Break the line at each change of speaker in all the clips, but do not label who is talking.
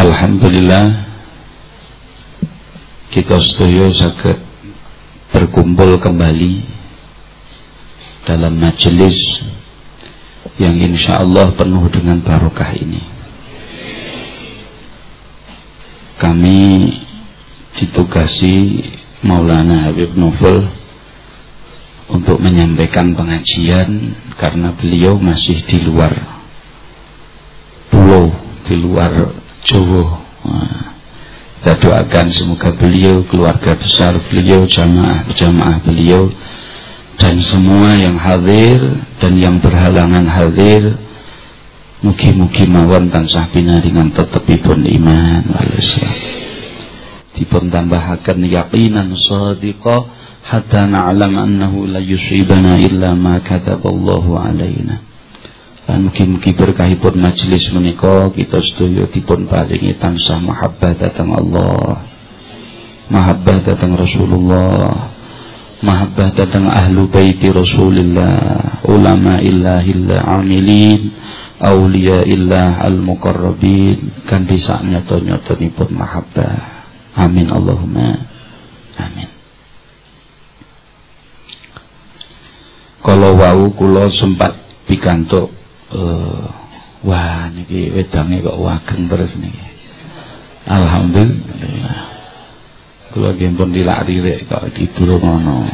Alhamdulillah kita setuju sakit berkumpul kembali dalam majelis yang insya Allah penuh dengan barokah ini. Kami ditugasi Maulana Habib Novel untuk menyampaikan pengajian karena beliau masih di luar pulau, di luar Nah, kita doakan semoga beliau, keluarga besar beliau, jamaah-jamaah beliau dan semua yang hadir dan yang berhalangan hadir mugi-mugi mawon tansah dengan tetepipun iman wal Islam. Dipun tambahaken yaqinan shadiqa hatta na'lam annahu la yusibana illa ma kataballahu alaina. Lan mugi-mugi berkahipun majelis menika kita sedaya dipun paringi tansah mahabbah datang Allah. Mahabbah datang Rasulullah. Mahabbah datang ahlu baiti Rasulullah, ulama illahillah amilin, aulia illah al-muqarrabin, kan disaknya nyoto-nyotonipun mahabbah. Amin Allahumma. Amin. Kalau wau kula sempat pikantuk uh, wah niki wedange kok wageng terus niki. Alhamdulillah. Kula nggih pun dilak-lirik kok tidur ngono.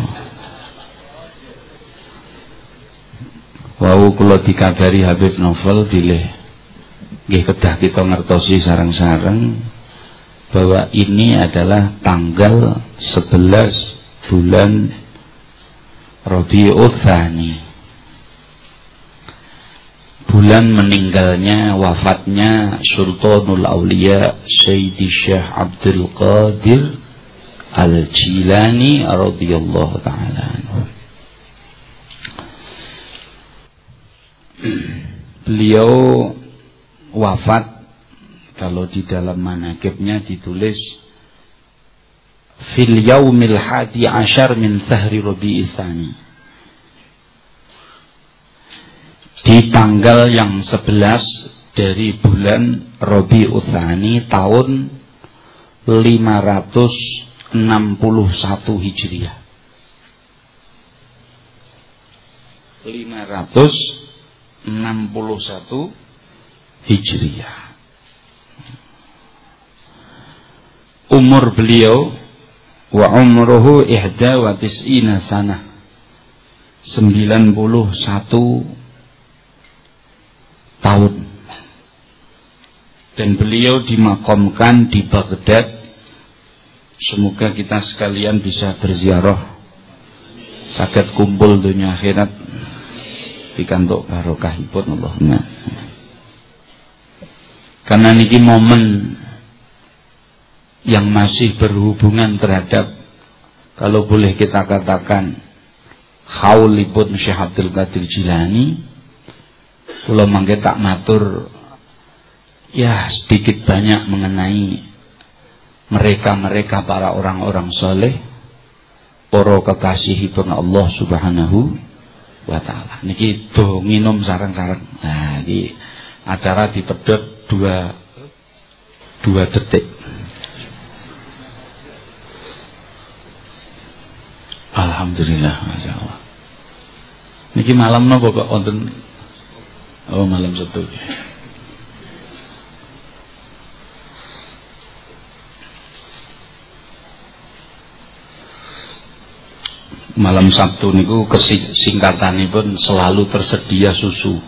Wau kula dikabari Habib Novel bilih nggih kedah kita ngertosi sarang-sarang bahwa ini adalah tanggal 11 bulan Rabiul Tsani bulan meninggalnya wafatnya Sultanul Aulia Sayyidi Syekh Abdul Qadir Al-Jilani radhiyallahu taala Beliau wafat kalau di dalam manakibnya ditulis fil yaumil hadi ashar min sahri rabi'i di tanggal yang 11 dari bulan Robi Uthani tahun 561 Hijriah. 561 Hijriah. Umur beliau wa umruhu ihda wa tis'ina sana 91 tahun dan beliau dimakamkan di Baghdad. Semoga kita sekalian bisa berziarah. Sakit kumpul dunia akhirat. Pikantuk barokahipun Allahumma. Karena niki momen yang masih berhubungan terhadap kalau boleh kita katakan haulipun Syekh Abdul Qadir Jilani Kula mangke tak matur ya sedikit banyak mengenai mereka-mereka para orang-orang soleh para kekasihipun Allah Subhanahu wa taala. Niki do minum sarang-sarang. Nah, iki acara dipedhot dua dua detik. Alhamdulillah, masya Allah. Niki malam nopo kok wonten Oh malam Sabtu. Malam Sabtu niku pun selalu tersedia susu.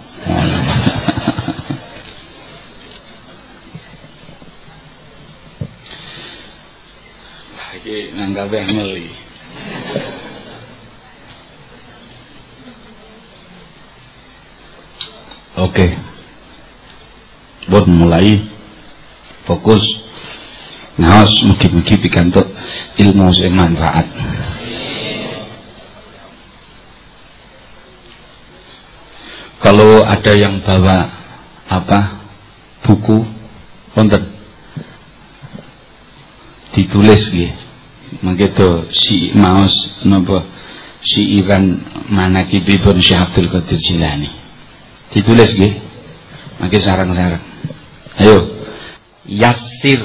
Iki nanggape angel Oke. Buat mulai fokus ngaos mugi-mugi pikantuk ilmu sing manfaat. Kalau ada yang bawa apa buku wonten ditulis nggih. Mangketo si maos napa si Iran manakibipun Syekh Abdul Qadir Jilani. Ditulis nggih. Mangke sarang-sarang. Ayo. Yasir.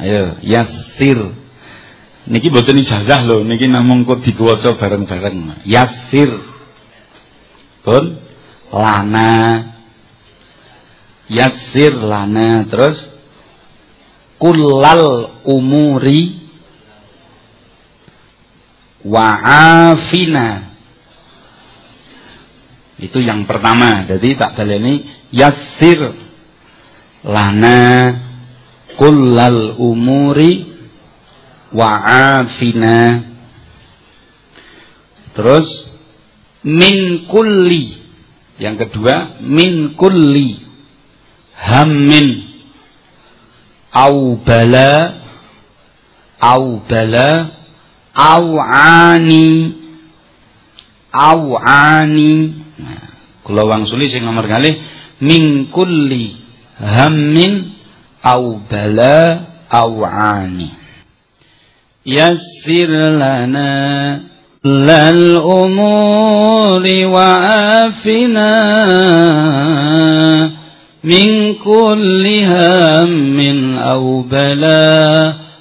Ayo, Yasir. Niki boten ijazah lho, niki namung kok diwaca bareng-bareng. Yasir. Pun lana. Yasir lana terus kullal umuri wa'afina itu yang pertama. Jadi tak baleni yasir lana kullal umuri wa'afina. Terus min kulli. Yang kedua min kulli hammin au bala au bala au ani au ani Kula wangsuli sing nomor kali min kulli hammin au bala au ani. Yassir lana lal umuri wa afina min kulli hammin au bala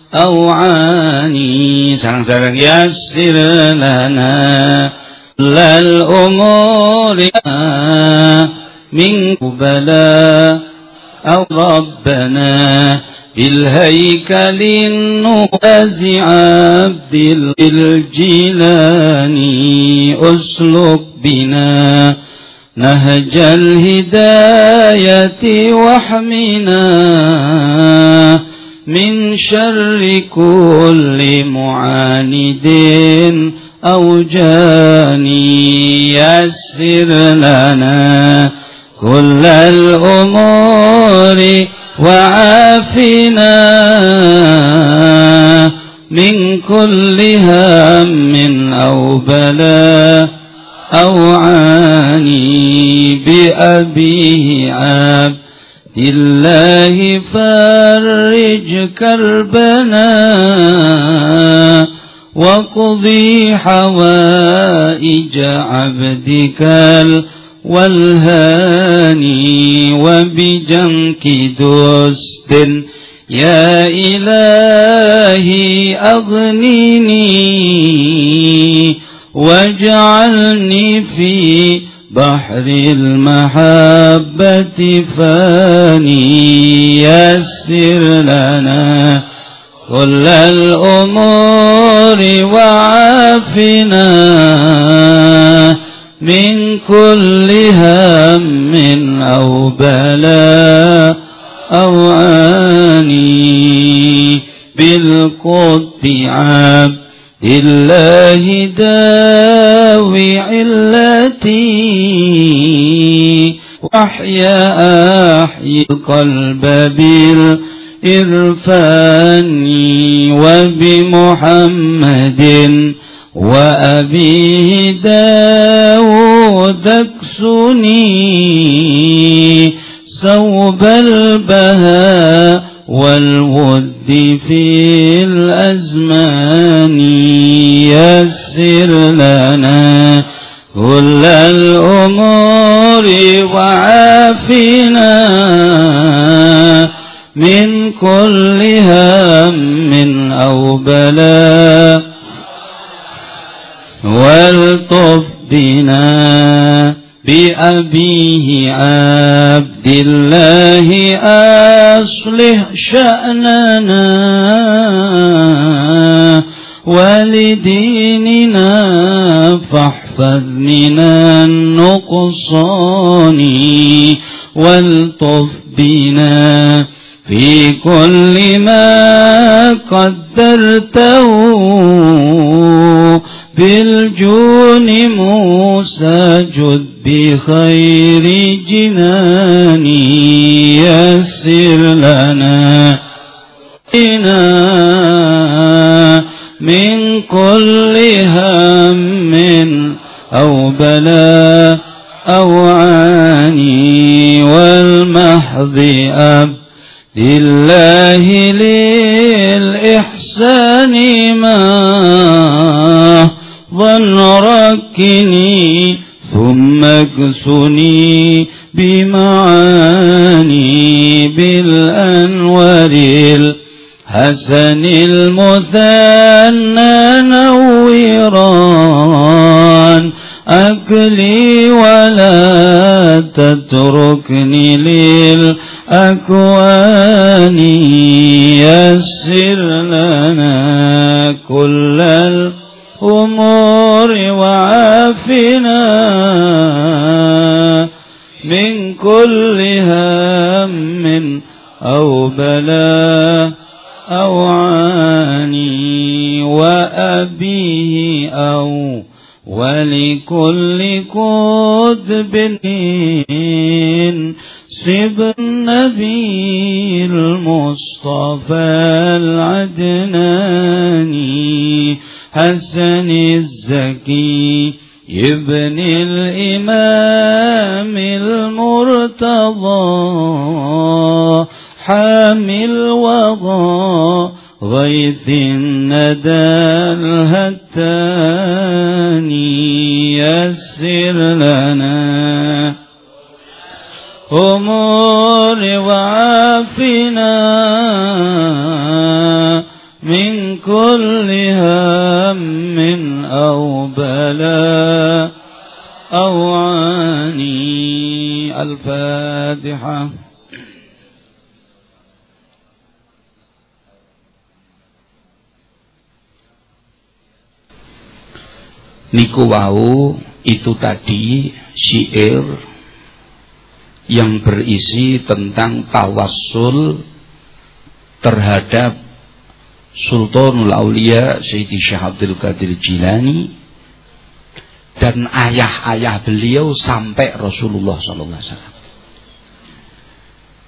au ani. Sarang-sarang yassir lana للأمور من قبلا أو ربنا بالهيكل النواز عبد الجيلاني أسلك بنا نهج الهداية واحمنا من شر كل معاند أو جاني يسر لنا كل الأمور وعافنا من كل هم أو بلاء أو عاني بأبيه عبد الله فرج كربنا وقضي حوائج عبدك والهاني وبجنك دست. يا إلهي أغنني واجعلني في بحر المحبة فاني. يسر لنا كل الأمور وعافنا من كل هم أو بلاء أو آني بالقطب عبد الله داوي علتي وأحيا أحيي القلب بالقلب إرفاني وبمحمد وأبيه داود اكسني صوب البهاء والود في الأزمان يسر لنا كل الأمور وعافنا من كل هم أو بلاء والطف بنا بأبيه عبد الله أصلح شأننا ولديننا فاحفظ من النقصان والطف بنا في كل ما قدرته بالجون موسى جد بخير جناني يسر لنا من كل هم أو بلاء أو عاني والمحض أب لله للإحسان ما ظن ركني ثم اكسني بمعاني بالأنوار الحسن المثنى نوران أكلي ولا تتركني للأكوان يسر لنا كل الأمور وعافنا من كل هم أو بلاء أو عاني وأبيه أو ولكل كتب سب النبي المصطفى العدناني حسن الزكي ابن الإمام المرتضى حامل وضى غيث الندى الهتاني يسر لنا أمور وعافنا من كل هم أو بلاء أو عاني الفاتحة. Niku wau itu tadi syair yang berisi tentang tawassul terhadap Sultanul Aulia Sayyidi Syekh Abdul Qadir Jilani dan ayah-ayah beliau sampai Rasulullah wasallam.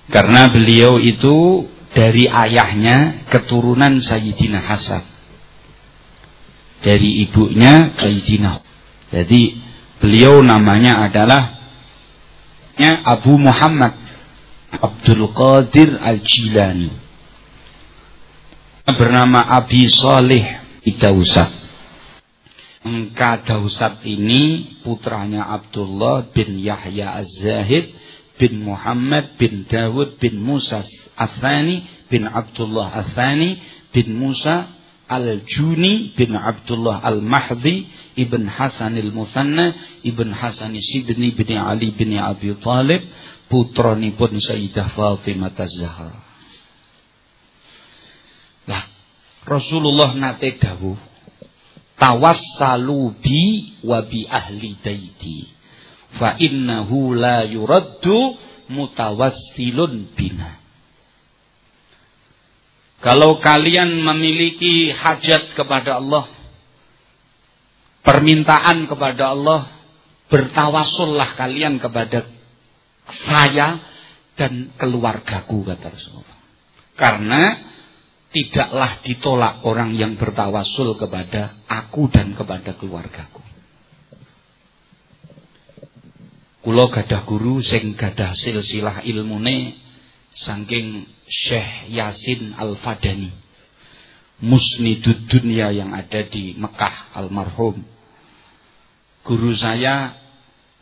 Karena beliau itu dari ayahnya keturunan Sayyidina Hasan dari ibunya Sayyidina. Jadi beliau namanya adalah Abu Muhammad Abdul Qadir Al-Jilani. Bernama Abi Saleh Idausat. Engka Dausat ini putranya Abdullah bin Yahya Az-Zahid bin Muhammad bin Dawud bin Musa Asani bin Abdullah Asani bin Musa Al-Juni bin Abdullah Al-Mahdi Ibn Hasan Al-Musanna Ibn Hasan Sidni bin Ali bin Abi Talib putranipun Sayyidah Fatimah Zahra. Lah Rasulullah nate dawuh tawassalu bi wa bi ahli baiti fa innahu la yuraddu mutawassilun bina kalau kalian memiliki hajat kepada Allah, permintaan kepada Allah, bertawasullah kalian kepada saya dan keluargaku kata Rasulullah. Karena tidaklah ditolak orang yang bertawasul kepada aku dan kepada keluargaku. Kulo gadah guru sing gadah silsilah ilmune saking Syekh Yasin Al-Fadani. Musnidud dunia yang ada di Mekah almarhum. Guru saya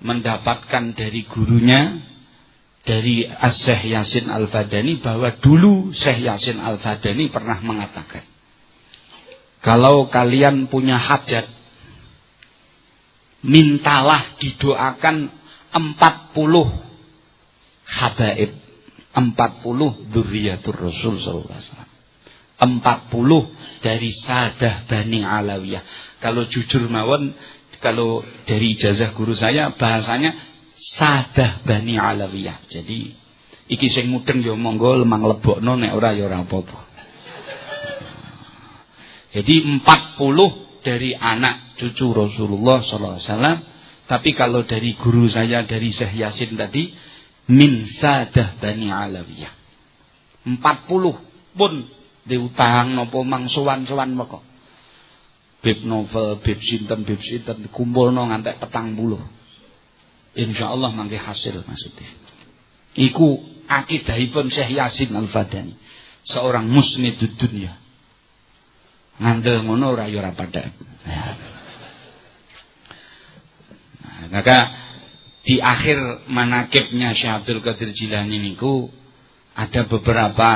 mendapatkan dari gurunya dari Syekh Yasin Al-Fadani bahwa dulu Syekh Yasin Al-Fadani pernah mengatakan kalau kalian punya hajat mintalah didoakan 40 habaib 40 dzurriyyatur Rasul sallallahu alaihi wasallam. 40 dari sadah Bani Alawiyah. Kalau jujur mawon kalau dari ijazah guru saya bahasanya sadah Bani Alawiyah. Jadi iki sing mudeng ya monggo lemang lebokno nek ora ya ora apa-apa. Jadi 40 dari anak cucu Rasulullah sallallahu alaihi wasallam. Tapi kalau dari guru saya dari Syekh Yasin tadi min sadah Bani Alawiyah. 40 pun diutang nopo mangsuwan-suwan meko. Bib novel, bib sinten, bib sinten kumpulno ngantek petang puluh. Insyaallah mangke hasil maksudnya. Iku akidahipun Syekh Yasin Al-Fadani. Seorang musnidud dunya. Ngandel ngono ora ya ora padha. Nah, Maka di akhir manakibnya Syekh Abdul Qadir Jilani niku ada beberapa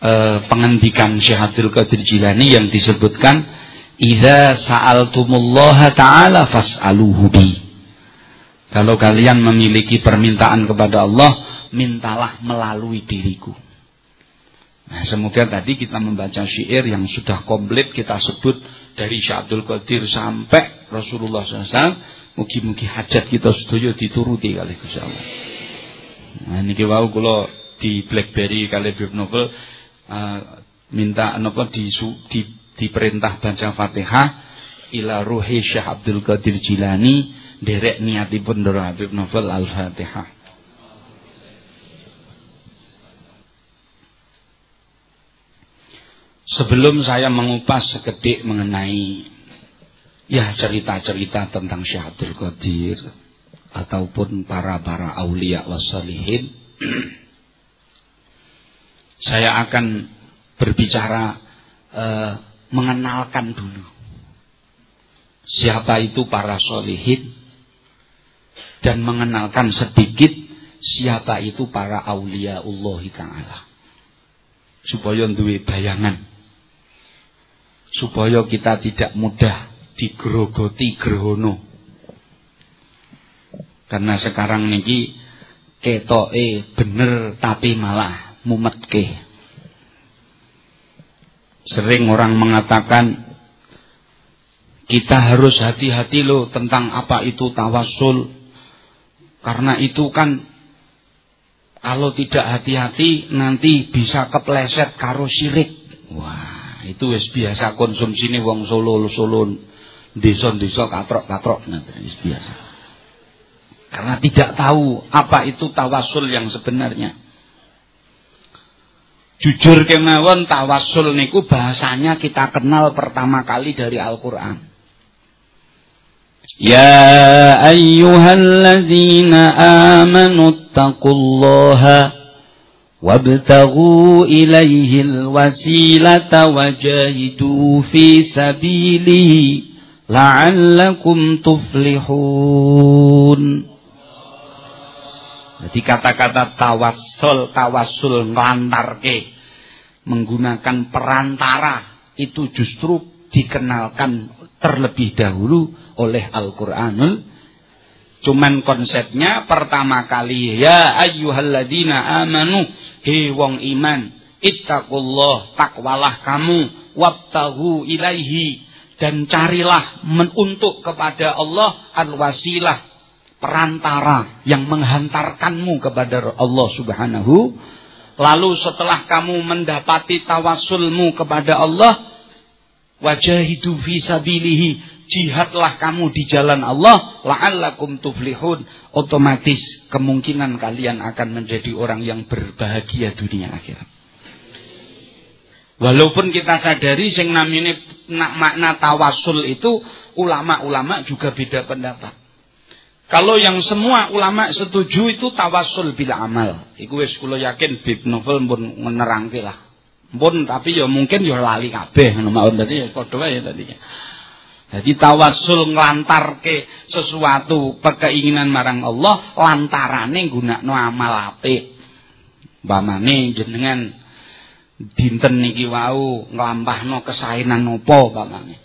eh, pengendikan Syekh Qadir Jilani yang disebutkan idza sa'altumullaha ta'ala fas'aluhu bi. Kalau kalian memiliki permintaan kepada Allah, mintalah melalui diriku. Nah, semoga tadi kita membaca syair yang sudah komplit kita sebut dari Syekh Qadir sampai Rasulullah SAW. Mugi-mugi hajat kita sedaya dituruti kali Gusti Allah. Nah niki wau kula di BlackBerry kali Bib Novel uh, minta napa di, di diperintah baca Fatihah ila ruhi Syekh Abdul Qadir Jilani derek niatipun Nur Habib Novel Al-Fatihah. Sebelum saya mengupas sekedik mengenai ya cerita-cerita tentang Syekh Abdul Qadir ataupun para-para aulia wasalihin saya akan berbicara eh, mengenalkan dulu siapa itu para solihin dan mengenalkan sedikit siapa itu para aulia Allah Ta'ala. Supaya duwe bayangan. Supaya kita tidak mudah digrogoti grono. Karena sekarang niki ketoke bener tapi malah mumetke. Sering orang mengatakan kita harus hati-hati loh tentang apa itu tawasul. Karena itu kan kalau tidak hati-hati nanti bisa kepleset karo syirik. Wah itu biasa konsumsine wong Solo Solo desa-desa katrok-katrok nah, biasa. Karena tidak tahu apa itu tawasul yang sebenarnya. Jujur kemawon tawasul niku bahasanya kita kenal pertama kali dari Al-Qur'an. Ya ayyuhalladzina amanu taqullaha وابتغوا إليه الوسيلة وجاهدوا في سبيله la'allakum tuflihun. Jadi kata-kata tawassul tawassul ngelantarke menggunakan perantara itu justru dikenalkan terlebih dahulu oleh Al-Qur'anul Cuman konsepnya pertama kali ya ayyuhalladzina amanu he wong iman ittaqullah takwalah kamu wabtahu ilaihi dan carilah untuk kepada Allah al-wasilah perantara yang menghantarkanmu kepada Allah Subhanahu. Lalu setelah kamu mendapati tawasulmu kepada Allah wajahidu fi sabilihi jihadlah kamu di jalan Allah la'allakum tuflihun. Otomatis kemungkinan kalian akan menjadi orang yang berbahagia dunia akhirat walaupun kita sadari sing namine makna tawasul itu ulama-ulama juga beda pendapat. Kalau yang semua ulama setuju itu tawasul bila amal. Iku wis kula yakin bib novel pun menerangke lah. Pun tapi ya mungkin ya lali kabeh ngono mawon. Dadi ya padha wae tadi jadi tawasul nglantarke sesuatu keinginan marang Allah lantarane gunakno amal apik. Umpamane jenengan dinten niki wau nglampahno kesaenan napa umpamane.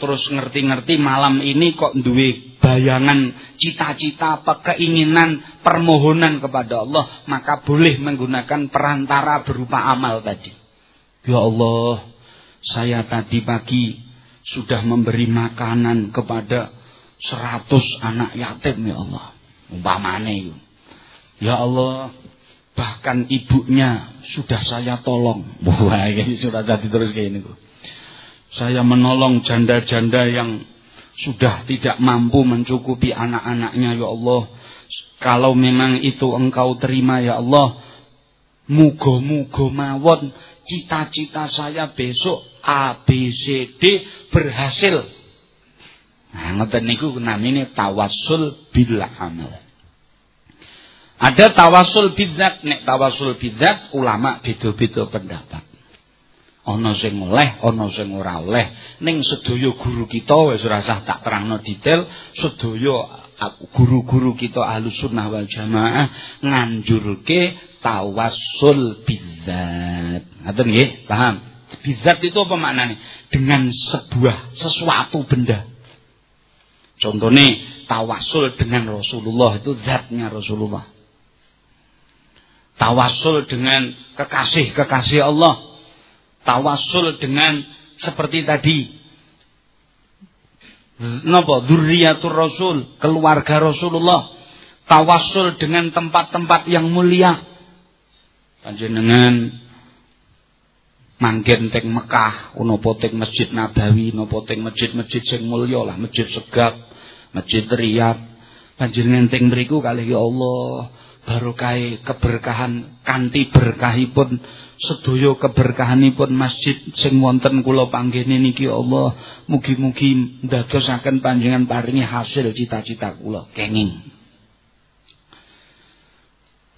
Terus ngerti-ngerti malam ini kok duwe bayangan cita-cita keinginan permohonan kepada Allah maka boleh menggunakan perantara berupa amal tadi. Ya Allah, saya tadi pagi sudah memberi makanan kepada seratus anak yatim ya Allah. Umpamane itu. Ya Allah, bahkan ibunya sudah saya tolong. Wah, ini sudah jadi terus kayak ini. Saya menolong janda-janda yang sudah tidak mampu mencukupi anak-anaknya ya Allah. Kalau memang itu engkau terima ya Allah, mugo-mugo mawon cita-cita saya besok A, B, C, D berhasil. Nah, ngoten niku namine tawasul bil amal. Ada tawasul bidzat, nek tawasul bidzat ulama beda-beda pendapat. Ana sing oleh, ana sing ora oleh. Ning sedaya guru kita wis ora usah tak terangno detail, sedaya guru-guru kita ahlu sunnah wal jamaah nganjurke tawassul bizat. Ngaten nggih, paham? Bizat itu apa maknanya? Dengan sebuah sesuatu benda. Contohnya tawasul dengan Rasulullah itu zatnya Rasulullah. Tawasul dengan kekasih-kekasih Allah. Tawasul dengan seperti tadi napa dzurriyyatur rasul, keluarga Rasulullah. Tawasul dengan tempat-tempat yang mulia. Panjenengan manggen teng Mekah, napa teng Masjid Nabawi, napa teng masjid-masjid sing mulya lah, Masjid Segap, Masjid Riyad. Panjenengan teng mriku kalih ya Allah, barokah keberkahan kanthi berkahipun sedaya keberkahanipun masjid sing wonten kula panggene niki Allah mugi-mugi ndadosaken panjenengan paringi hasil cita-cita kula kenging.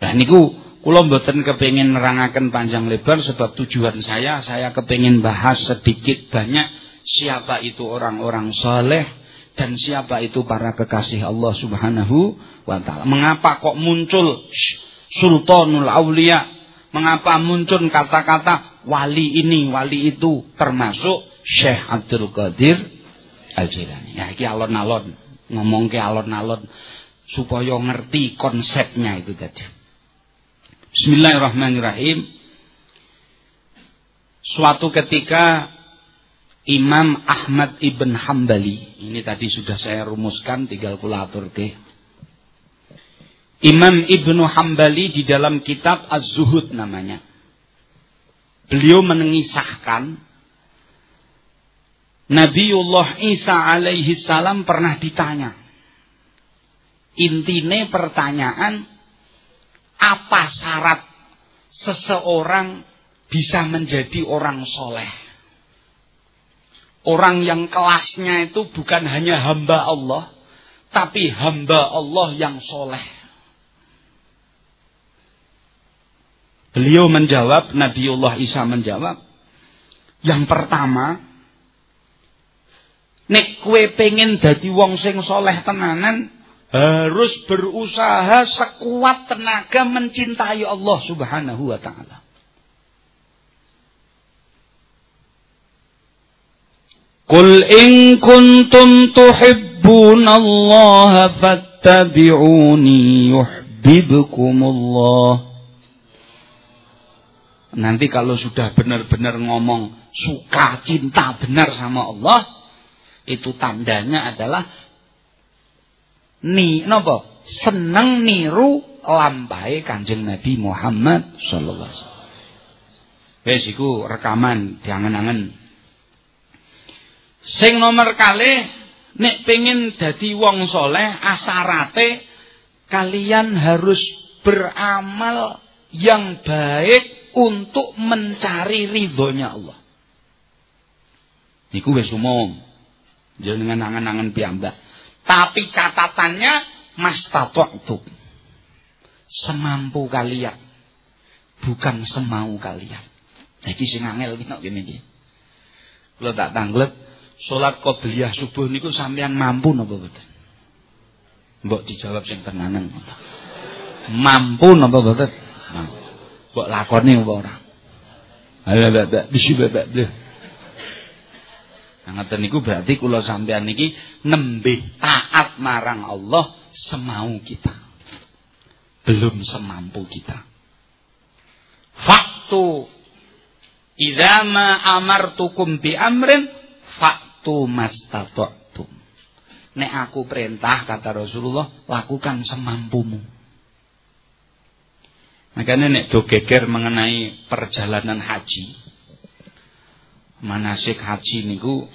Nah niku kula mboten kepengin nerangaken panjang lebar sebab tujuan saya saya kepengin bahas sedikit banyak siapa itu orang-orang soleh dan siapa itu para kekasih Allah Subhanahu wa taala. Mengapa kok muncul Sultanul Aulia Mengapa muncul kata-kata wali ini, wali itu termasuk Syekh Abdul Qadir Al-Jilani. Ya iki alon-alon, ngomong ke alon-alon supaya ngerti konsepnya itu tadi. Bismillahirrahmanirrahim. Suatu ketika Imam Ahmad ibn Hambali, ini tadi sudah saya rumuskan, tinggal kulatur ke. Imam Ibnu Hambali di dalam kitab Az-Zuhud namanya. Beliau mengisahkan Nabiullah Isa alaihi salam pernah ditanya. Intine pertanyaan apa syarat seseorang bisa menjadi orang soleh? Orang yang kelasnya itu bukan hanya hamba Allah, tapi hamba Allah yang soleh. Beliau menjawab, Nabiullah Isa menjawab, yang pertama, nek kue pengen dadi wong sing soleh tenanan, harus berusaha sekuat tenaga mencintai Allah Subhanahu wa taala. Qul in kuntum tuhibbunallaha fattabi'uni yuhibbukumullah. Nanti kalau sudah benar-benar ngomong suka cinta benar sama Allah, itu tandanya adalah ni napa? Seneng niru lampai Kanjeng Nabi Muhammad sallallahu alaihi wasallam. Wis iku rekaman diangen-angen. Sing nomor kali nek pengin dadi wong soleh asarate kalian harus beramal yang baik untuk mencari ridhonya Allah. Niku wis umum. Jenengan angan-angan piyambak. Tapi catatannya mastata'tu. Semampu kalian. Bukan semau kalian. Iki sing angel nek ngene iki. Tak tanglet salat qobliyah subuh niku sampean mampu napa mboten? Mbok dijawab sing tenanan. Mampu napa mboten? Mampu. Kok lakoni apa ora? Ala bak bisi bleh. Nah, ngoten niku berarti kula sampean niki nembe taat marang Allah semau kita. Belum semampu kita. Faktu idza ma amartukum bi amrin faktu mastata'tum. Nek aku perintah kata Rasulullah, lakukan semampumu. Makanya nek do mengenai perjalanan haji. Manasik haji niku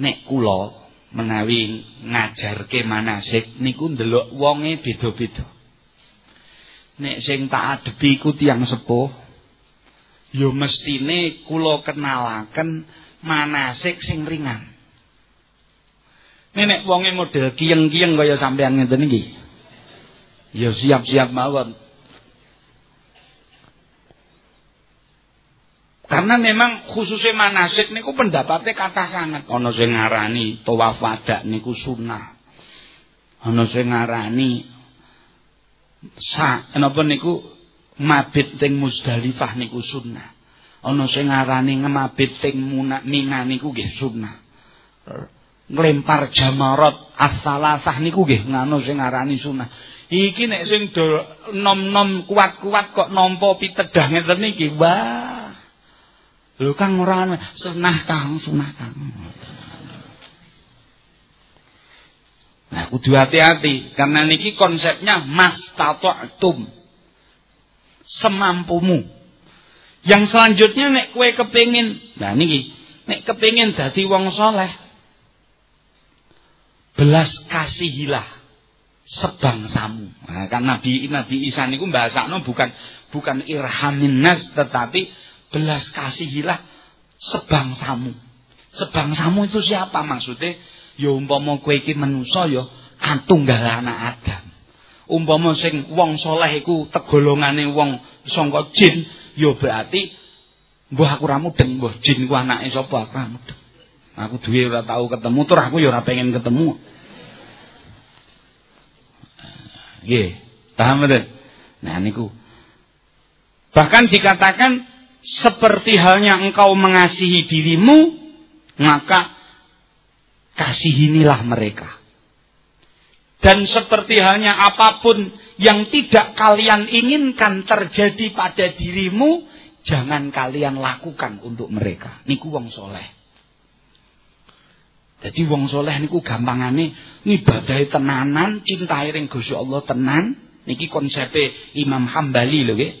nek kula menawi ngajarke manasik niku ndelok wonge beda-beda. Nek sing tak adepi iku tiyang sepuh ya mestine kula kenalaken manasik sing ringan. Nek wonge model kiyeng-kiyeng kaya sampean ngeten iki. Ya siap-siap mawon. Karena memang khususnya manasik niku pendapatnya kata sangat. Ono sing ngarani tawaf wadak niku sunnah. Ana sing ngarani sa napa niku mabit teng Musdalifah niku sunnah. Ana sing ngarani ngemabit teng Mina niku nggih sunnah. Nglempar jamarat as-salasah niku nggih ngono sing ngarani sunnah. Iki nek sing nom-nom kuat-kuat kok nampa pitedah ngeten niki. Wah. Lho Kang ora sunah Kang, sunah Kang. Nah, kudu hati-hati karena niki konsepnya mas mastata'tum. Semampumu. Yang selanjutnya nek kue kepingin, nah niki, nek kepingin dadi wong soleh, belas kasihilah sebangsamu. Nah, kan Nabi Nabi Isa niku bahasano bukan bukan irhamin nas tetapi belas kasihilah sebangsamu. Sebangsamu itu siapa maksudnya? ya umpama kowe iki manusa ya katunggal anak Adam. Umpama sing wong saleh iku tegolongane wong sangka jin, ya berarti mbuh aku ra mudeng, mbuh jin ku anake sapa aku ra mudeng. Aku duwe ora tau ketemu, tur aku ya ora pengen ketemu. Nggih, paham mboten? Nah niku. Bahkan dikatakan seperti halnya engkau mengasihi dirimu, maka kasihinilah mereka. Dan seperti halnya apa pun yang tidak kalian inginkan terjadi pada dirimu, jangan kalian lakukan untuk mereka. Niku wong soleh. Jadi wong soleh niku gampangane ngibadahi tenanan, cintai ring Gusti Allah tenan. Niki konsepe Imam Hambali lho nggih.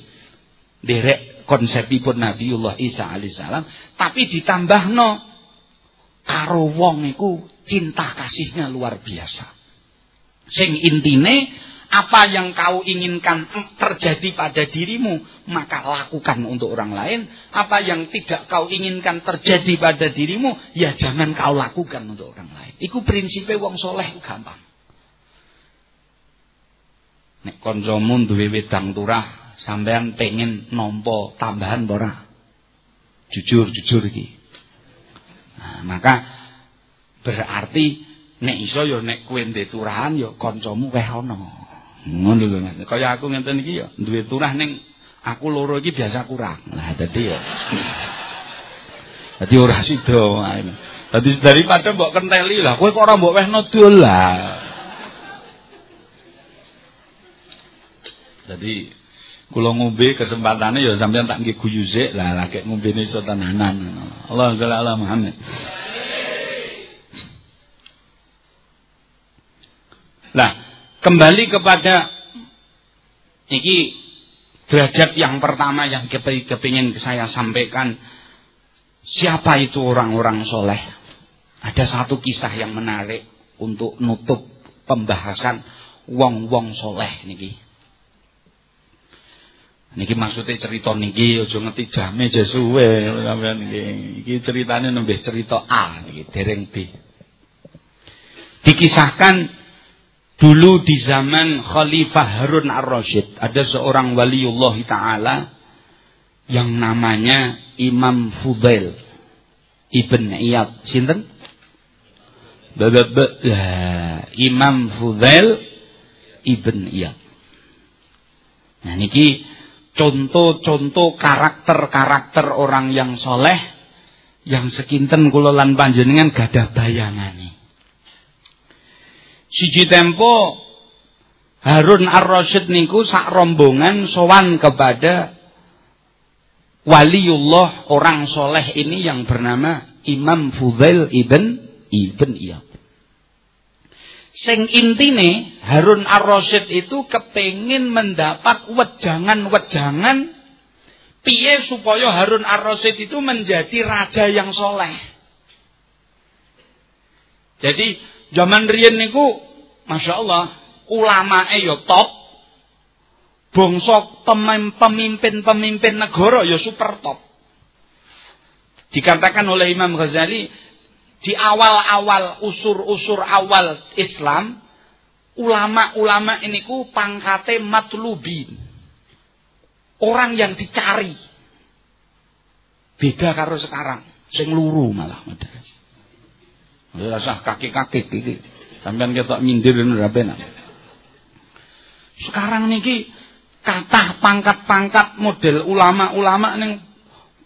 Derek konsepipun Nabiullah Isa alaihissalam, tapi ditambahno karo wong iku cinta kasihnya luar biasa. Sing intine apa yang kau inginkan terjadi pada dirimu, maka lakukan untuk orang lain. Apa yang tidak kau inginkan terjadi pada dirimu, ya jangan kau lakukan untuk orang lain. Iku prinsipnya wong soleh gampang. Nek koncomu duwe wedang turah, sampean pengen nompo tambahan ora? Jujur, jujur iki. Nah, maka berarti nek iso ya nek kowe ndek turahan ya kancamu weh ana. Ngono lho. Kaya aku ngenten iki ya duwe turah ning aku loro iki biasa kurang. Lah dadi ya. Dadi ora sida wae. Dadi daripada mbok kenteli lah kowe kok ora mbok wehno dol lah. Jadi Kula ngombe kesempatane ya sampean tak nggih guyu sik lah lagi ngombene iso tenanan. Allah sholli ala Muhammad. Nah, kembali kepada iki derajat yang pertama yang kepingin saya sampaikan siapa itu orang-orang soleh. Ada satu kisah yang menarik untuk nutup pembahasan wong-wong soleh niki. Niki maksudnya cerita niki aja ngerti jame aja suwe niki. Iki ceritane cerita A niki dereng B. Dikisahkan dulu di zaman Khalifah Harun Ar-Rasyid ada seorang waliullah taala yang namanya Imam Fudail Ibn Iyad. Sinten? Imam Fudail Ibn Iyad. Nah niki contoh-contoh karakter-karakter orang yang soleh yang sekinten kula lan panjenengan gadah bayangane. Siji tempo Harun Ar-Rasyid niku sak rombongan sowan kepada waliullah orang soleh ini yang bernama Imam Fudail ibn Ibn Iyad. Sing intine Harun Ar-Rasyid itu kepingin mendapat wejangan-wejangan piye supaya Harun Ar-Rasyid itu menjadi raja yang soleh. Jadi zaman riyen niku Masya Allah ulama yo top. Bangsa pemimpin-pemimpin negara ya super top. Dikatakan oleh Imam Ghazali di awal-awal usur-usur awal Islam ulama-ulama ini ku pangkate matlubin orang yang dicari. Beda karo sekarang sing luru malah rasa kaki-kaki iki Sampeyan ketok nyindir penak. Sekarang niki kathah pangkat-pangkat model ulama-ulama ning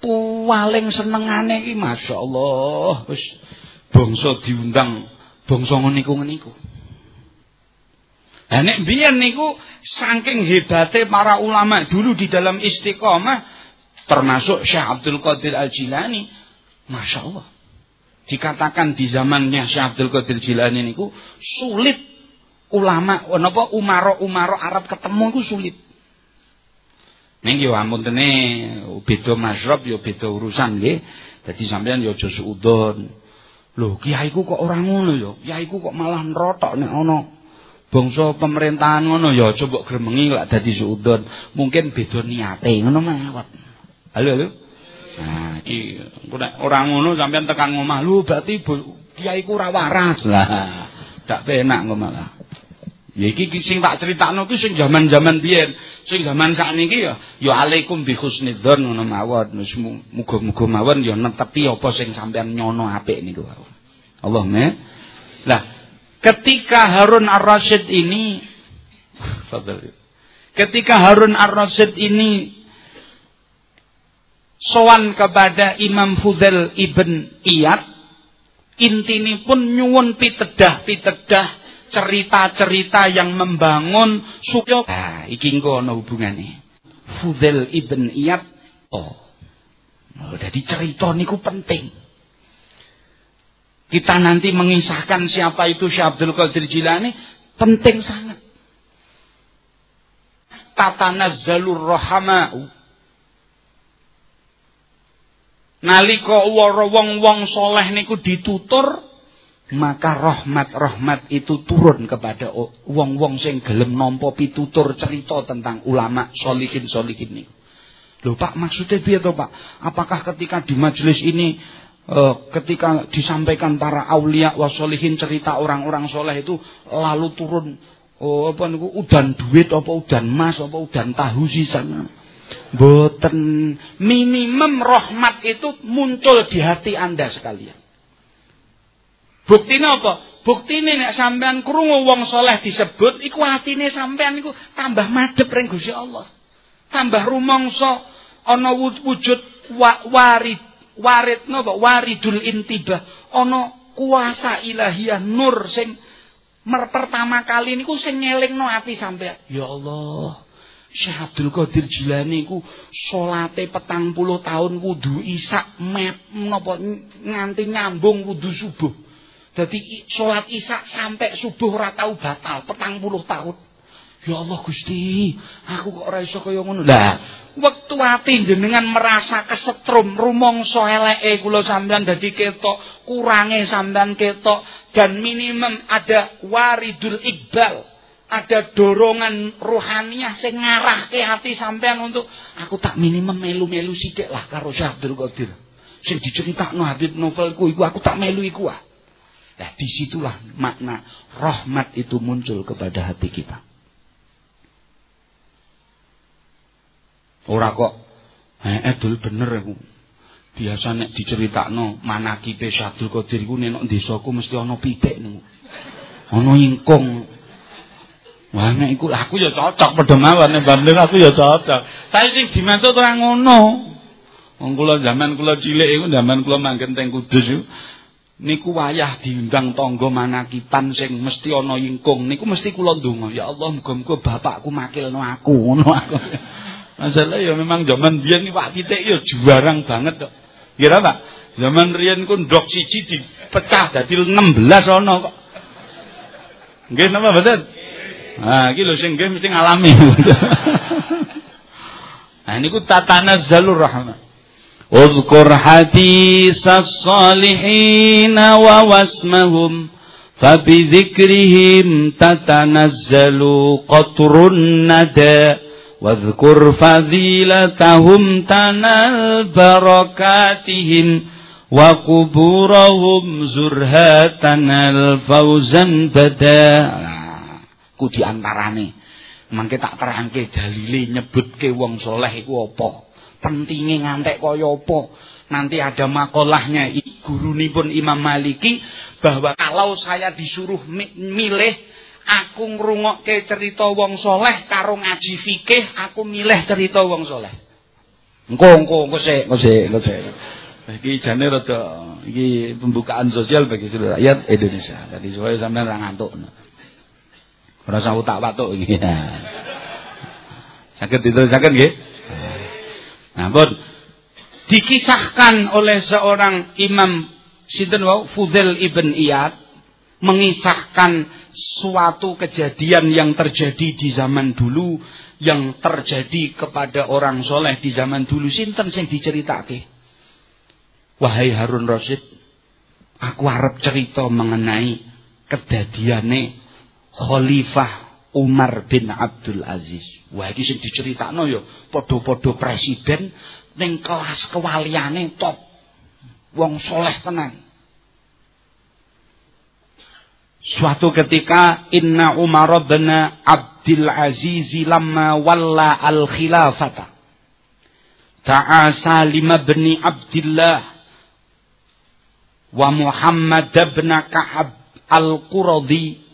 paling senengane iki masyaallah wis bangsa diundang bangsa ngeniku ngeniku. Nah nek biyen niku saking hebate para ulama dulu di dalam istiqomah termasuk Syekh Abdul Qadir Al-Jilani, Masya Allah. Dikatakan di zamannya Syekh Abdul Qadir Jilani niku sulit ulama napa umaro-umaro Arab ketemu niku sulit. Ning yo amuntene beda mazhab yo beda urusan nggih. Dadi sampean yo aja suudon. Lho, kiaiku kok ora ngono yo. Kiaiku kok malah nerotok nek ana bangsa pemerintahan ngono ya aja mbok gremengi lak dadi suudon. Mungkin beda niate ngono mawon. Halo, halo. Nah, iki ora ngono sampean tekan ngomah lu berarti kiaiku ora waras lah. Dak penak ngono malah. Ya iki sing tak critakno kuwi sing jaman-jaman biyen. Sing jaman sakniki ya ya alaikum bi husnidzon ngono mawon. Muga-muga mawon ya netepi apa sing sampean nyono apik niku mawon. Allahumma. Lah, ketika Harun Ar-Rasyid ini ketika Harun Ar-Rasyid ini sowan kepada Imam Fudail ibn Iyad intini pun nyuwun pitedah-pitedah cerita-cerita yang membangun suku. Nah, iki engko ana hubungane. Fudail ibn Iyad. Oh. oh jadi cerita niku penting. Kita nanti mengisahkan siapa itu Syekh Abdul Qadir Jilani penting sangat. Tatanazzalur rahamau. Nalika wong-wong soleh niku ditutur maka rahmat-rahmat itu turun kepada wong-wong sing gelem nampa pitutur cerita tentang ulama solihin-solihin ini. Loh Pak, maksudnya biar to Pak? Apakah ketika di majelis ini uh, ketika disampaikan para aulia wasolihin cerita orang-orang soleh itu lalu turun oh, apa niku udan duit apa udan emas apa udan tahu sana Boten minimum rahmat itu muncul di hati Anda sekalian. Buktine apa? Buktine nek sampean krungu wong soleh disebut iku atine sampean iku tambah madhep ring Gusti Allah. Tambah rumangsa ana wujud wa, warid warid napa waridul intibah ana kuasa ilahiyah nur sing pertama kali niku sing ngelingno ati sampean. Ya Allah. Syekh Abdul Qadir Jilani ku salate petang puluh tahun wudu isak mep napa nganti nyambung wudu subuh. Jadi sholat isak sampai subuh ora tau batal, petang puluh tahun. Ya Allah Gusti, aku kok ora iso kaya ngono. Lah, wektu ati jenengan merasa kesetrum rumangsa eleke kula sampean dadi ketok, kurange sampean ketok dan minimum ada waridul iqbal. Ada dorongan rohaniah sing ngarahke hati sampean untuk aku tak minimum melu-melu sithik lah karo Syekh Abdul Qadir. Sing diceritakno Habib novelku iku aku tak melu iku ah. Nah di situlah makna rahmat itu muncul kepada hati kita. Ora kok eh edul bener aku. Biasa nek diceritakno manakibe Syabdul Qadir iku nek desaku mesti ana pitik niku. Ana ingkung. Wah nek iku aku ya cocok padha mawon nek aku ya cocok. Tapi sing dimaksud ora ngono. Wong kula zaman kula cilik iku zaman kula manggen teng Kudus iku niku wayah diundang tangga manakipan sing mesti ana ingkung niku mesti kula ndonga ya Allah muga-muga bapakku makilno aku. Ngono aku. Masalah ya memang zaman biyen Pak Pitik ya juarang banget kok. Kira Pak? Zaman riyen ku ndok siji dipecah dadi 16 ana kok. Nggih napa mboten nah iki lho sing nggih mesti ngalami nah niku tatanazalur rahmah اذكر حديث الصالحين ووسمهم فبذكرهم تتنزل قطر الندى واذكر فضيلتهم تنال بركاتهم وقبورهم زرها تنال فوزا بدا ku diantarane. Mangke tak terangke dalile nyebutke wong soleh iku apa? Pentingnya ngantek kaya apa? Nanti ada makolahnya.
Pun Imam Maliki bahwa kalau saya disuruh milih aku ngrungokke cerita wong soleh karo ngaji fikih aku milih cerita wong soleh. Engko engko engko sik engko sik engko sik. Iki jane rada iki pembukaan sosial bagi seluruh rakyat Indonesia. Tadi supaya sampean ora ngantuk ora usah utak watuk iki. Sakit nggih? Nah pun dikisahkan oleh seorang imam sinten wau? Fudail ibn Iyad mengisahkan suatu kejadian yang terjadi di zaman dulu yang terjadi kepada orang soleh di zaman dulu. Sinten sing diceritake wahai Harun Rasid aku harap cerita mengenai kedadiane Khalifah Umar bin Abdul Aziz. Wah iki sing diceritakno ya padha-padha presiden ning kelas kewaliane top. Wong soleh tenan. Suatu ketika Inna Umar bin Abdul Aziz lamma walla al khilafata ta'a Salim bin Abdullah wa Muhammad bin Ka'ab al-Quradi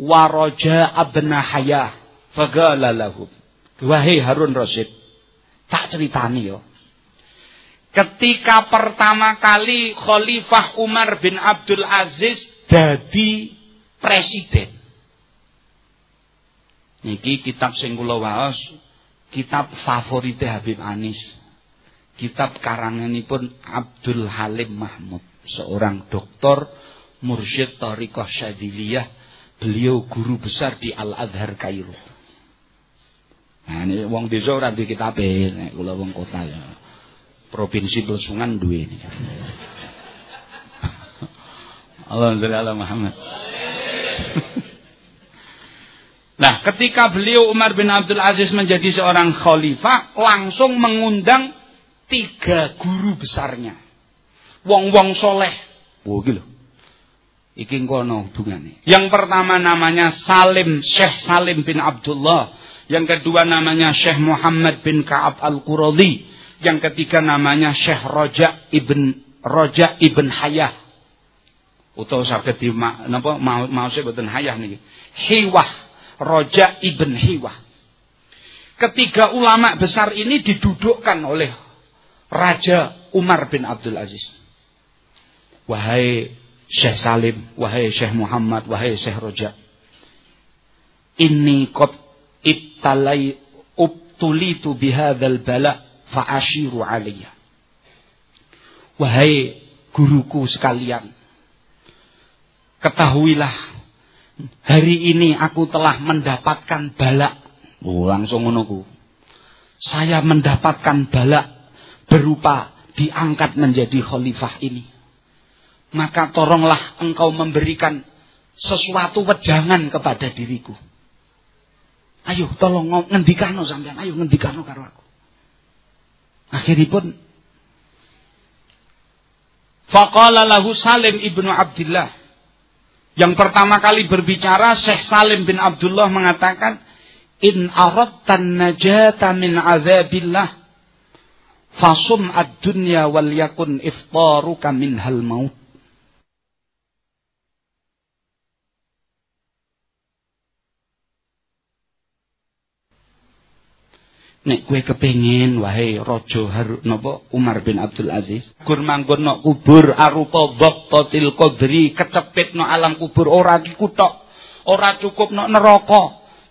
wa Raja bin Hayah faqala lahu wahai Harun Rasid tak ceritani yo ketika pertama kali Khalifah Umar bin Abdul Aziz jadi presiden. Niki kitab sing kula waos, kitab favorite Habib Anis. Kitab karanganipun Abdul Halim Mahmud, seorang doktor mursyid Tariqah Syadiliyah. Beliau guru besar di Al-Azhar Kairo. Nah, ini wong desa ora duwe kitabe, nek kula wong kota ya. Provinsi Plesungan duwe ini. Allahumma sholli ala Muhammad. Nah, ketika beliau Umar bin Abdul Aziz menjadi seorang khalifah, langsung mengundang tiga guru besarnya. Wong-wong soleh. Oh, gitu. Iki kono hubungannya. Yang pertama namanya Salim, Syekh Salim bin Abdullah. Yang kedua namanya Syekh Muhammad bin Ka'ab Al-Quradhi. Yang ketiga namanya Syekh Roja ibn Roja ibn Hayah. Utawa saged di napa mau boten Hayah niki. Hiwah Roja ibn Hiwah. Ketiga ulama besar ini didudukkan oleh Raja Umar bin Abdul Aziz. Wahai Syekh Salim, wahai Syekh Muhammad, wahai Syekh Roja. Ini kot ibtalai ubtulitu bihadzal bala fa'ashiru aliyah. Wahai guruku sekalian, ketahuilah Hari ini aku telah mendapatkan balak. Oh, langsung menunggu. Saya mendapatkan balak berupa diangkat menjadi khalifah ini. Maka tolonglah engkau memberikan sesuatu wejangan kepada diriku. Ayo tolong ngendikano sampean, ayo ngendikano karo aku. Akhiripun Faqala lahu Salim ibnu Abdullah yang pertama kali berbicara Syekh Salim bin Abdullah mengatakan in aradtan najata min azabillah fasum ad-dunya wal yakun iftaruka minhal maut Nek kue kepingin wahai rojo Harun napa Umar bin Abdul Aziz. Gur manggon nok kubur arupa waqtatil qadri kecepit no alam kubur ora dikutok ora cukup nok neraka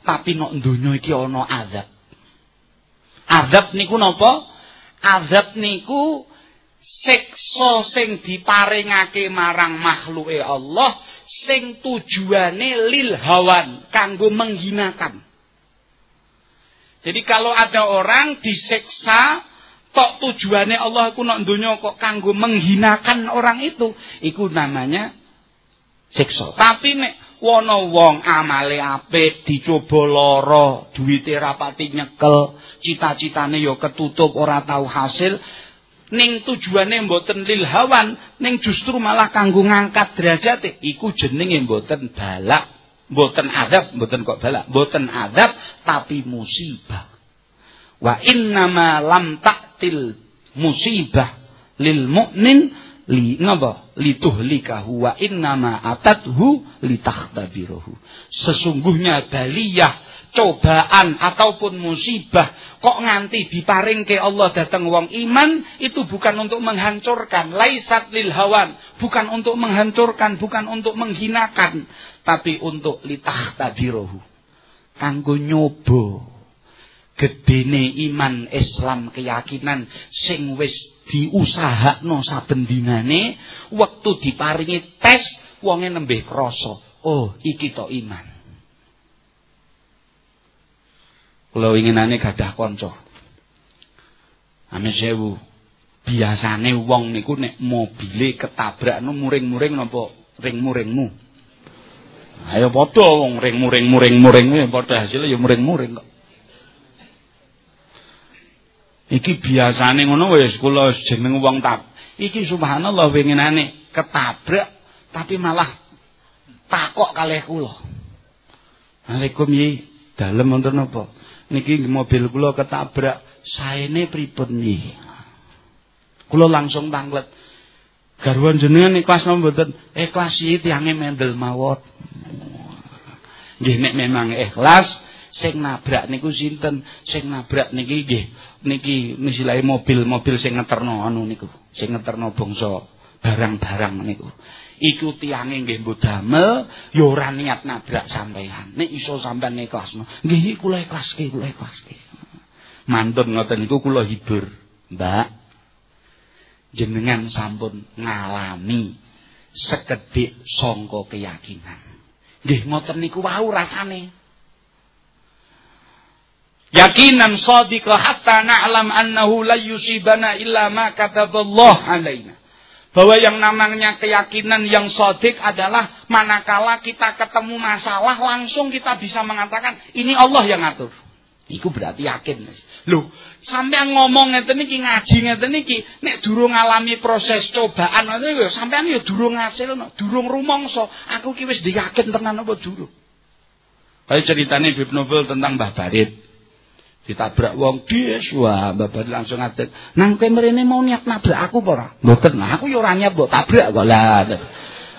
tapi nok donya iki ana azab. Azab niku napa? Azab niku siksa sing diparingake marang makhluke Allah sing tujuane lil hawan kanggo menghinakan jadi kalau ada orang diseksa, tok tujuannya Allah aku nak dunia kok kanggo menghinakan orang itu, itu namanya seksa. Tapi nek wono wong amale apik dicoba lara, duwite rapati nyekel, cita-citane ya ketutup ora tahu hasil, ning tujuane mboten lil hawan, ning justru malah kanggo ngangkat derajate, iku jenenge mboten balak Mboten adab, mboten kok balak, mboten adab tapi musibah. Wa innama lam taktil musibah lil mukmin li napa lituhlikahu wa innama atathu litakhtabiruhu sesungguhnya baliyah cobaan ataupun musibah kok nganti diparingke Allah datang wong iman itu bukan untuk menghancurkan. Laisat lil hawan bukan untuk menghancurkan bukan untuk menghinakan tapi untuk litakhtabiruhu kanggo nyoba gedene iman Islam keyakinan sing wis diusahakno saben dinane wektu diparingi tes wonge nembe krasa oh iki to iman kula inginane gadah kanca ame sewu biasane wong niku nek mobile ketabrakno muring-muring napa ring-muringmu ayo padha wong ring-muring-muring-muring padha hasilnya ya muring-muring kok Iki biasane ngono wis kula jeneng wong tak. Iki subhanallah winginane ketabrak tapi malah takok kalih kula. Assalamualaikum yi, dalem wonten napa? Niki mobil kula ketabrak, saene pripun niki? Kula langsung tanglet. Garwan jenengan ikhlas napa mboten? Ikhlas iki tiange mendel mawon. Nggih nek memang ikhlas sing nabrak niku sinten sing nabrak niki nggih niki misilahe mobil-mobil sing ngeterno anu niku sing ngeterno bangsa barang-barang niku iku tiange nggih mbok damel ya ora niat nabrak sampean nek iso sampean ikhlasno nggih kula ikhlaske kula ikhlaske mantun ngoten niku kula hibur Mbak. Jenengan sampun ngalami sekedhik sangka keyakinan. Nggih ngoten niku wau rasane. Yakinan sadiqa hatta na'lam annahu la yusibana illa ma kataballah alaina. Bahwa yang namanya keyakinan yang sodik adalah manakala kita ketemu masalah langsung kita bisa mengatakan ini Allah yang ngatur. Iku berarti yakin, Mas. Loh, sampean ngomong ngeten iki ngaji ngeten iki nek durung ngalami proses cobaan ngoten lho, sampean ya durung ngasilno, durung rumangsa. Aku ki wis diyakin tenan apa durung. Kayak ceritane Bib Novel tentang Mbah Barit ditabrak wong des wah bapak langsung ngatet nang kowe mrene mau niat nabrak aku apa ora? Mboten. Nah aku ya ora niat mbok tabrak kok. Lah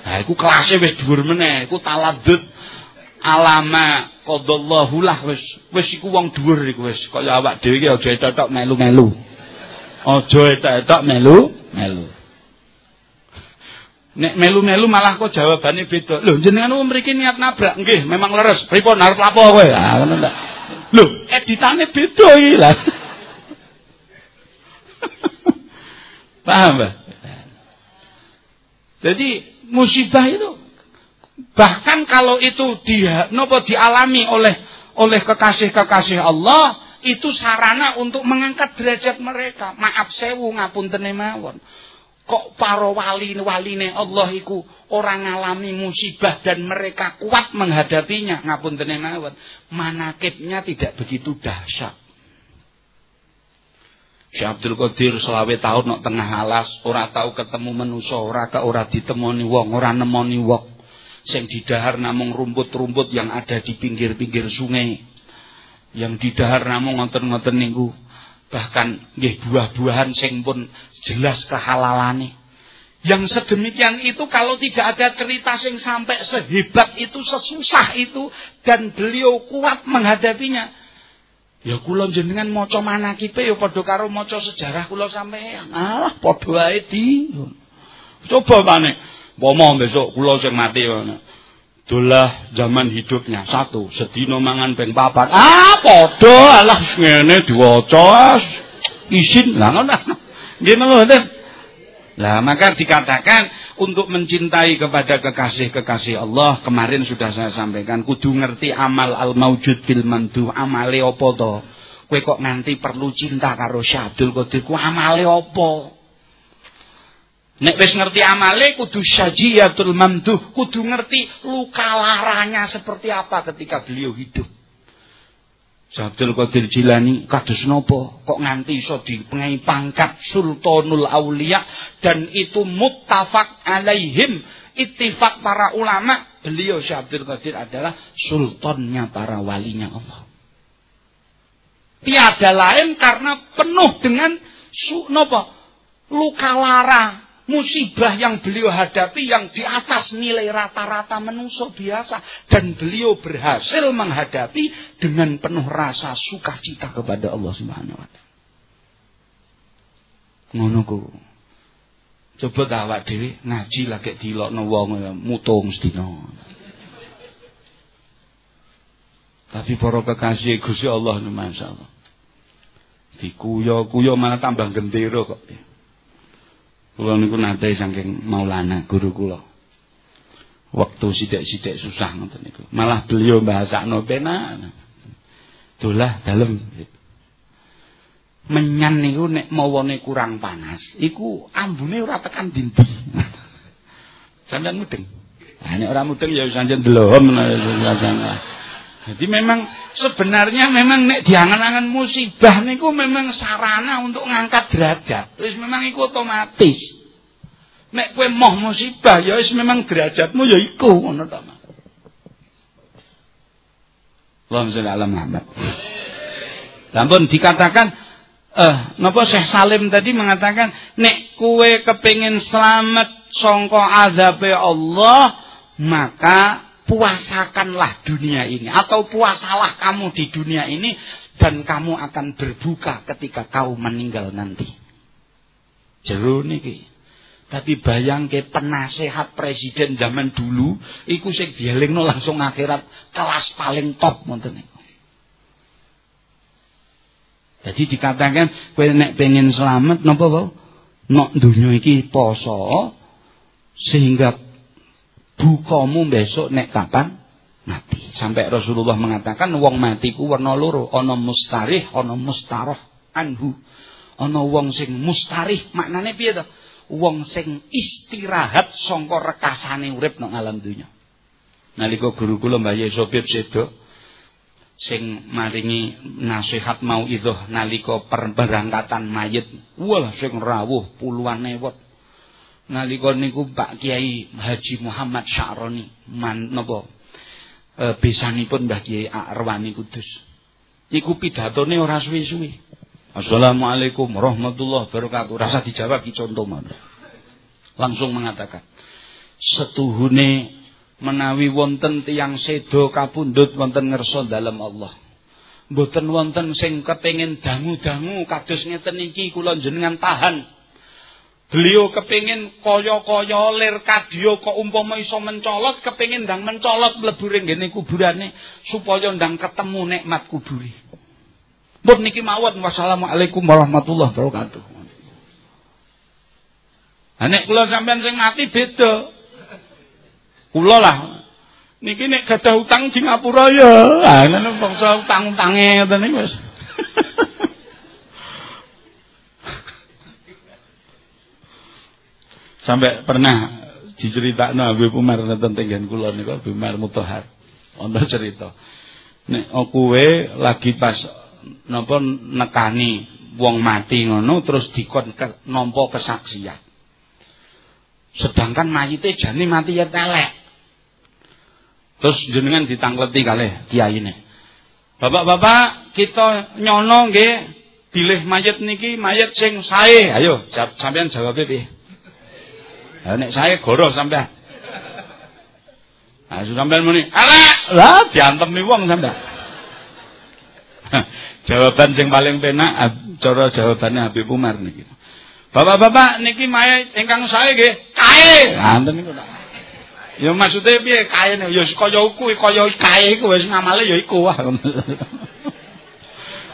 nah iku kelasé wis dhuwur meneh iku taladud alama qadallahu lah wis wis iku wong dhuwur iku wis. Kaya awak dhewe iki aja totok melu-melu. Aja etok melu melu Nek melu-melu malah kok jawabane beda. Lho jenengan mriki niat nabrak nggih, memang leres. Pripun arep lapo kowe? Ah ngono Lho, editane beda iki lah. Paham, Mbak? Jadi musibah itu bahkan kalau itu dia nopo dialami oleh oleh kekasih-kekasih Allah itu sarana untuk mengangkat derajat mereka. Maaf sewu ngapunten mawon. Kok para wali-waline Allah iku orang ngalami musibah dan mereka kuat menghadapinya. Ngapun mawon. Manakibnya tidak begitu dahsyat. Syekh Abdul Qadir selawe tahun nok tengah alas, ora tahu ketemu manusa, ora ka ora ditemoni wong, ora nemoni wong. Sing didahar namung rumput-rumput yang ada di pinggir-pinggir sungai. Yang didahar namung ngoten-ngoten niku bahkan nggih buah-buahan sing pun jelas kehalalane. Yang sedemikian itu kalau tidak ada cerita sing sampai sehebat itu, sesusah itu dan beliau kuat menghadapinya. Ya kula jenengan maca manakibe ya padha karo maca sejarah kula sampeyan. Alah padha wae di. Coba maneh. Pomo besok kula sing mati ngono. Dolah zaman hidupnya satu, sedina mangan ping papat. Ah, padha alah ngene diwaca. Isin lah ngono. Nggih ngoten. Lah maka dikatakan untuk mencintai kepada kekasih-kekasih Allah kemarin sudah saya sampaikan kudu ngerti amal al maujud bil mandu amale apa to kowe kok nanti perlu cinta karo Syabdul Qadir ku amale apa Nek wis ngerti amale kudu syajiatul mamduh, kudu ngerti luka laranya seperti apa ketika beliau hidup. Abdul Qadir Jilani kados napa? Kok nganti iso dipengai pangkat Sultanul Aulia? Dan itu muttafaq alaihim. Ittifaq para ulama beliau Syekh Qadir adalah sultannya para walinya Allah. Tiada lain karena penuh dengan su, napa? Luka lara musibah yang beliau hadapi yang di atas nilai rata-rata manusia biasa dan beliau berhasil menghadapi dengan penuh rasa sukacita kepada Allah Subhanahu wa taala. Ngono. Coba ta awak dhewe ngaji lagi dilokno wong mutung sedina. Tapi para kekasih Gusti Allah masyaallah. Dikuyo-kuyo malah tambah gendera kok. Kula niku nate saking Maulana guru kula. Waktu sidik-sidik susah ngoten niku. Malah beliau bahasakno penak. Dolah dalem. Menyan niku nek mawane kurang panas, iku ambune ora tekan dindi. Sampeyan mudeng. Nah, nek ora mudeng ya sanjen delom Jadi memang sebenarnya memang nek diangan-angan musibah niku memang sarana untuk ngangkat derajat. Wis memang iku otomatis. Nek kowe moh musibah ya wis memang derajatmu ya iku ngono to, Mas. Allahumma sholli ala Muhammad. Dikatakan eh napa Syekh Salim tadi mengatakan nek kue kepingin selamat songko azabe Allah maka puasakanlah dunia ini atau puasalah kamu di dunia ini dan kamu akan berbuka ketika kau meninggal nanti. Jeru niki. Tapi bayang ke penasehat presiden zaman dulu iku sing dielingno langsung akhirat kelas paling top ngoten niku. Jadi dikatakan kowe nek pengen selamat napa wae? Nok dunia iki poso sehingga bukamu besok nek kapan mati. Sampai Rasulullah mengatakan wong mati ku warna loro, ana mustarih, ana mustaroh anhu. Ana wong sing mustarih, maknane piye to? Wong sing istirahat sangka rekasane urip nang alam dunya. Nalika guru kula Mbah Yesopip sedo sing maringi nasihat mau itu nalika perberangkatan mayit, wah sing rawuh puluhan ewot nalika niku Pak Kiai Haji Muhammad Sya'roni man napa e, besanipun Mbah Kiai Arwani Kudus. Iku pidatone ora suwi-suwi. Assalamualaikum warahmatullahi wabarakatuh. Rasa dijawab ki contoh mana. Langsung mengatakan, setuhune menawi wonten tiang sedo kapundhut wonten ngersa dalam Allah. Mboten wonten sing kepengin dangu-dangu kados ngeten iki kula jenengan tahan Beliau kepingin kaya-kaya lir kadya kok umpama iso mencolot, kepingin ndang mencolot mlebu ring ngene kuburane supaya ndang ketemu nikmat kuburi. Mbok niki mawon wassalamualaikum warahmatullahi wabarakatuh. Ha nek kula sampean sing mati beda. Kula lah niki nek gadah utang di ngapura ya. Ha ngono bangsa utang-utange ngoten niku wis. Sampai pernah diceritakno Habib Umar nonton tenggen kula niku Habib Umar Mutahar. Wonten cerita. Nek kowe lagi pas napa nekani wong mati ngono terus dikon ke, nampa kesaksian. Sedangkan mayite jane mati ya telek. Terus jenengan ditangkleti kalih kiyaine. Bapak-bapak, kita nyono nggih bilih mayit niki mayit sing sae. Ayo, sampean jawab piye? Nek saya goro sampean. Nah, sampean muni, "Ala!" Lah diantemi wong sampean. Jawaban sing paling penak cara jawabannya Habib Umar niki. Bapak-bapak niki maye ingkang saya nggih kae. Nanten niku tak. Ya maksude piye kae ya kaya kuwi kaya kae iku wis ngamale ya iku wah.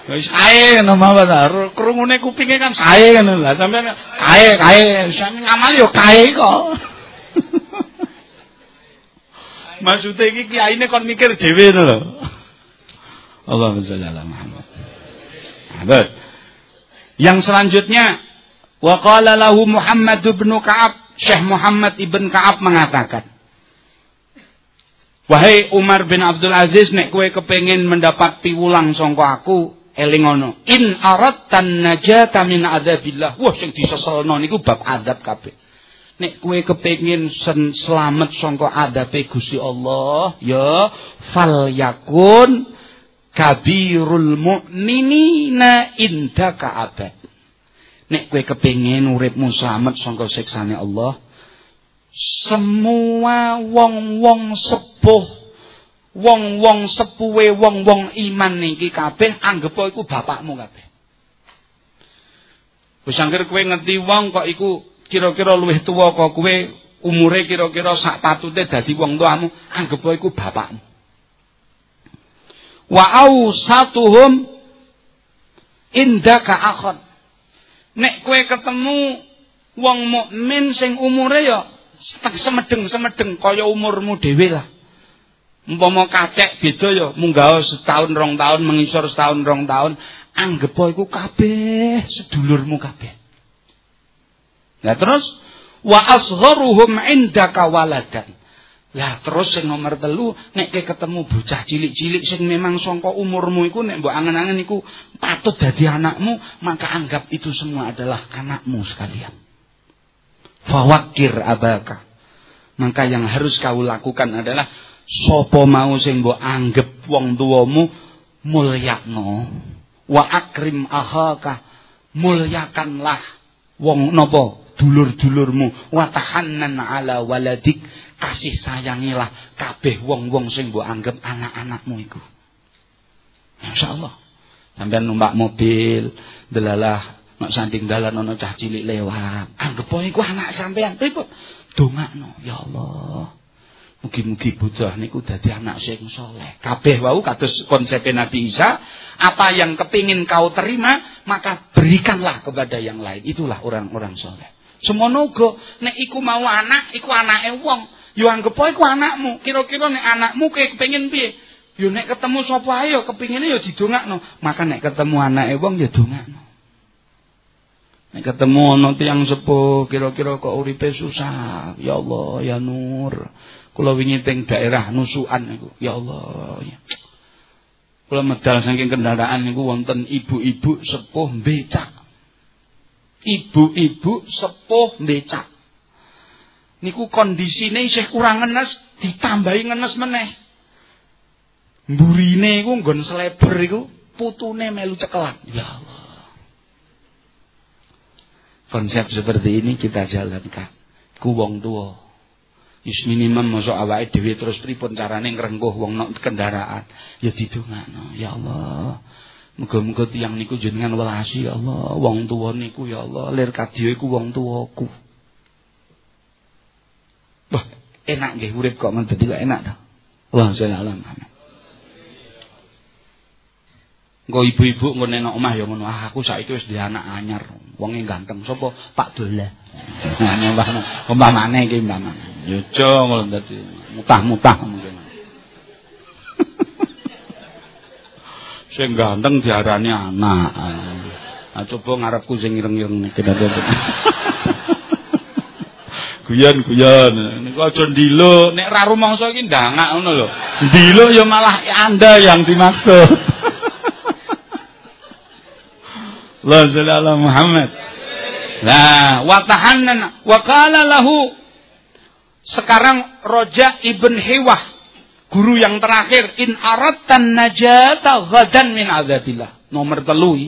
Wis kae ngono mawon ta. Krungune kupinge kan kae ngono lah. Sampeyan kae kae sampe ngamal yo kae kok. Maksudnya iki kiyaine kon mikir dhewe ngono lho. Allahumma sholli ala Muhammad. Yang selanjutnya wa qala lahu Muhammad bin Ka'ab, Syekh Muhammad ibn Ka'ab mengatakan, Wahai Umar bin Abdul Aziz, nek kue kepengin mendapat piwulang sangka aku, elingono in aradtan najata min adzabillah wah sing diseselno niku bab adab kabeh. Nek kowe kepengin selamat sangka adabe Gusti Allah ya fal yakun kabirul mu'minina indaka abad. Nek kowe kepengin uripmu slamet saka siksane Allah, semua wong-wong sepuh wong-wong sepuhe wong-wong iman niki kabeh anggap iku bapakmu kabeh. Wis angger kowe ngerti wong kok iku kira-kira luwih tuwa kok kowe umure kira-kira sak patute dadi wong tuamu, anggap iku bapakmu. Wa ausatuhum indaka akhon. Nek kowe ketemu wong mukmin sing umure ya semedeng-semedeng kaya umurmu dhewe lah. Umpama kacek beda ya munggah setahun rong tahun mengisor setahun rong tahun anggap iku kabeh sedulurmu kabeh. Nah terus wa asgharuhum indaka waladan. Lah terus sing nomor telu nek ke ketemu bocah cilik-cilik sing memang sangka umurmu iku nek mbok angen-angen iku patut dadi anakmu, maka anggap itu semua adalah anakmu sekalian. Fawakir abaka. Maka yang harus kau lakukan adalah sapa mau sing mbok anggap wong tuamu mulyakno. Wa akrim ahaka. Mulyakanlah wong napa dulur-dulurmu wa tahannan ala waladik kasih sayangilah kabeh wong-wong sing mbok anggap anak-anakmu iku. Masyaallah. Sampeyan numpak mobil, delalah nek sanding dalan ana cah cilik lewat, anggap iku anak sampean. Pripun? Dongakno, ya Allah. Mugi-mugi Buddha niku dadi anak sing soleh. Kabeh wau kados konsep Nabi Isa, apa yang kepingin kau terima, maka berikanlah kepada yang lain. Itulah orang-orang soleh. Semono uga nek iku mau anak, iku anake wong. Yo anggap iku anakmu. Kira-kira nek anakmu kepengin piye? Yo nek ketemu sapa ae yo kepingine yo didongakno. Maka nek ketemu anake wong yo dongakno. Nek ketemu ana tiyang sepuh kira-kira kok uripe susah. Ya Allah, ya Nur. Kula wingi teng daerah Nusukan niku. Ya Allah. Kula medal saking kendaraan niku wonten ibu-ibu sepuh becak ibu-ibu sepuh becak. Niku kondisine isih kurang ngenes, ditambahi ngenes meneh. Mburine iku nggon seleber iku putune melu cekelan. Ya Allah. Konsep seperti ini kita jalankan. Ku wong tua. Wis minimum mosok awake dhewe terus pripun carane ngrengkuh wong nok kendaraan. Ya didongakno. Ya Allah. Muga-muga tiyang niku jenengan welasi ya Allah. Wong tuwa niku ya Allah, lir kadya iku wong tuwaku. Wah, enak nggih urip kok dadi kok enak ta. Wah, salam. Engko ibu-ibu engko nek omah ya ngono. Ah, aku saiki wis duwe anak anyar. Wonge ganteng. Sapa? Pak Dola. Nah, umpamane iki umpamane. Yo aja ngono dadi mutah-mutah mungkin. Sing ganteng diarani anak. Nah, coba ngarepku sing ireng-ireng iki Guyon guyon. Niku aja ndilo, nek ra rumangsa iki ndangak ngono lho. Ndilo ya malah Anda yang dimaksud. Allah Muhammad. Nah, wa tahannan wa qala lahu sekarang Roja ibn Hiwah Guru yang terakhir in aratan najata ghadan min adzabillah. Nomor telu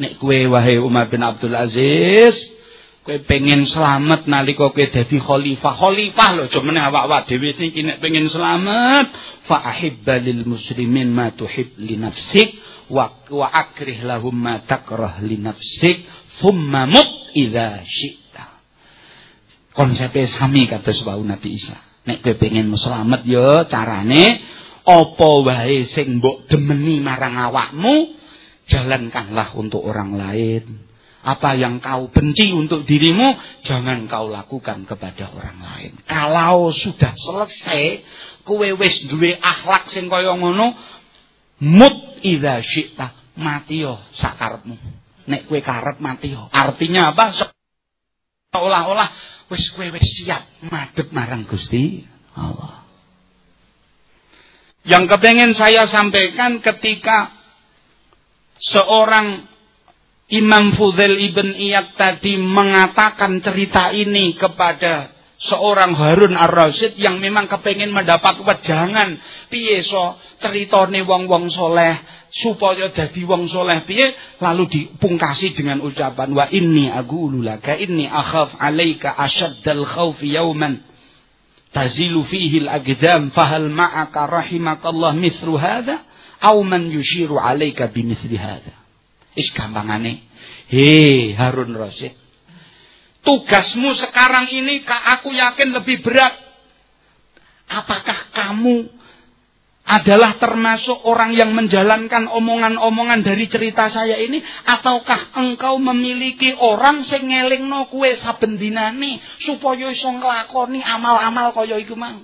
nek kue wahai Umar bin Abdul Aziz kue pengen selamat nalika kowe dadi khalifah. Khalifah lho jemene awak-awak dhewe iki nek pengen selamat fa ahibba lil muslimin ma tuhib li nafsik wa wa akrih lahum ma takrah li nafsik thumma mut idza syi'ta. Konsepnya sami kata sebab Nabi Isa. Nek kowe pengen selamat yo carane apa wae sing mbok demeni marang awakmu jalankanlah untuk orang lain. Apa yang kau benci untuk dirimu jangan kau lakukan kepada orang lain. Kalau sudah selesai kowe wis duwe akhlak sing kaya ngono mut idza syi'ta mati yo sakarepmu. Nek kowe karep mati yo. Artinya apa? Seolah-olah wis kowe wis siap madhep marang Gusti Allah. Yang kepengen saya sampaikan ketika seorang Imam Fudail ibn Iyad tadi mengatakan cerita ini kepada seorang Harun Ar-Rasyid yang memang kepengen mendapat wejangan piye so wong-wong soleh supaya dadi wong soleh piye lalu dipungkasi dengan ucapan wa inni aqulu laka inni akhaf alaika asyaddal khaufi yauman tazilu fihi al-aqdam fahal ma'aka rahimakallah mithlu hadha aw man yushiru alaika bimithli hadha. Is gampangane. He Harun Rasyid tugasmu sekarang ini aku yakin lebih berat. Apakah kamu adalah termasuk orang yang menjalankan omongan-omongan dari cerita saya ini? Ataukah engkau memiliki orang sing ngelingno kue saben dinane supaya iso nglakoni amal-amal kaya iku mang?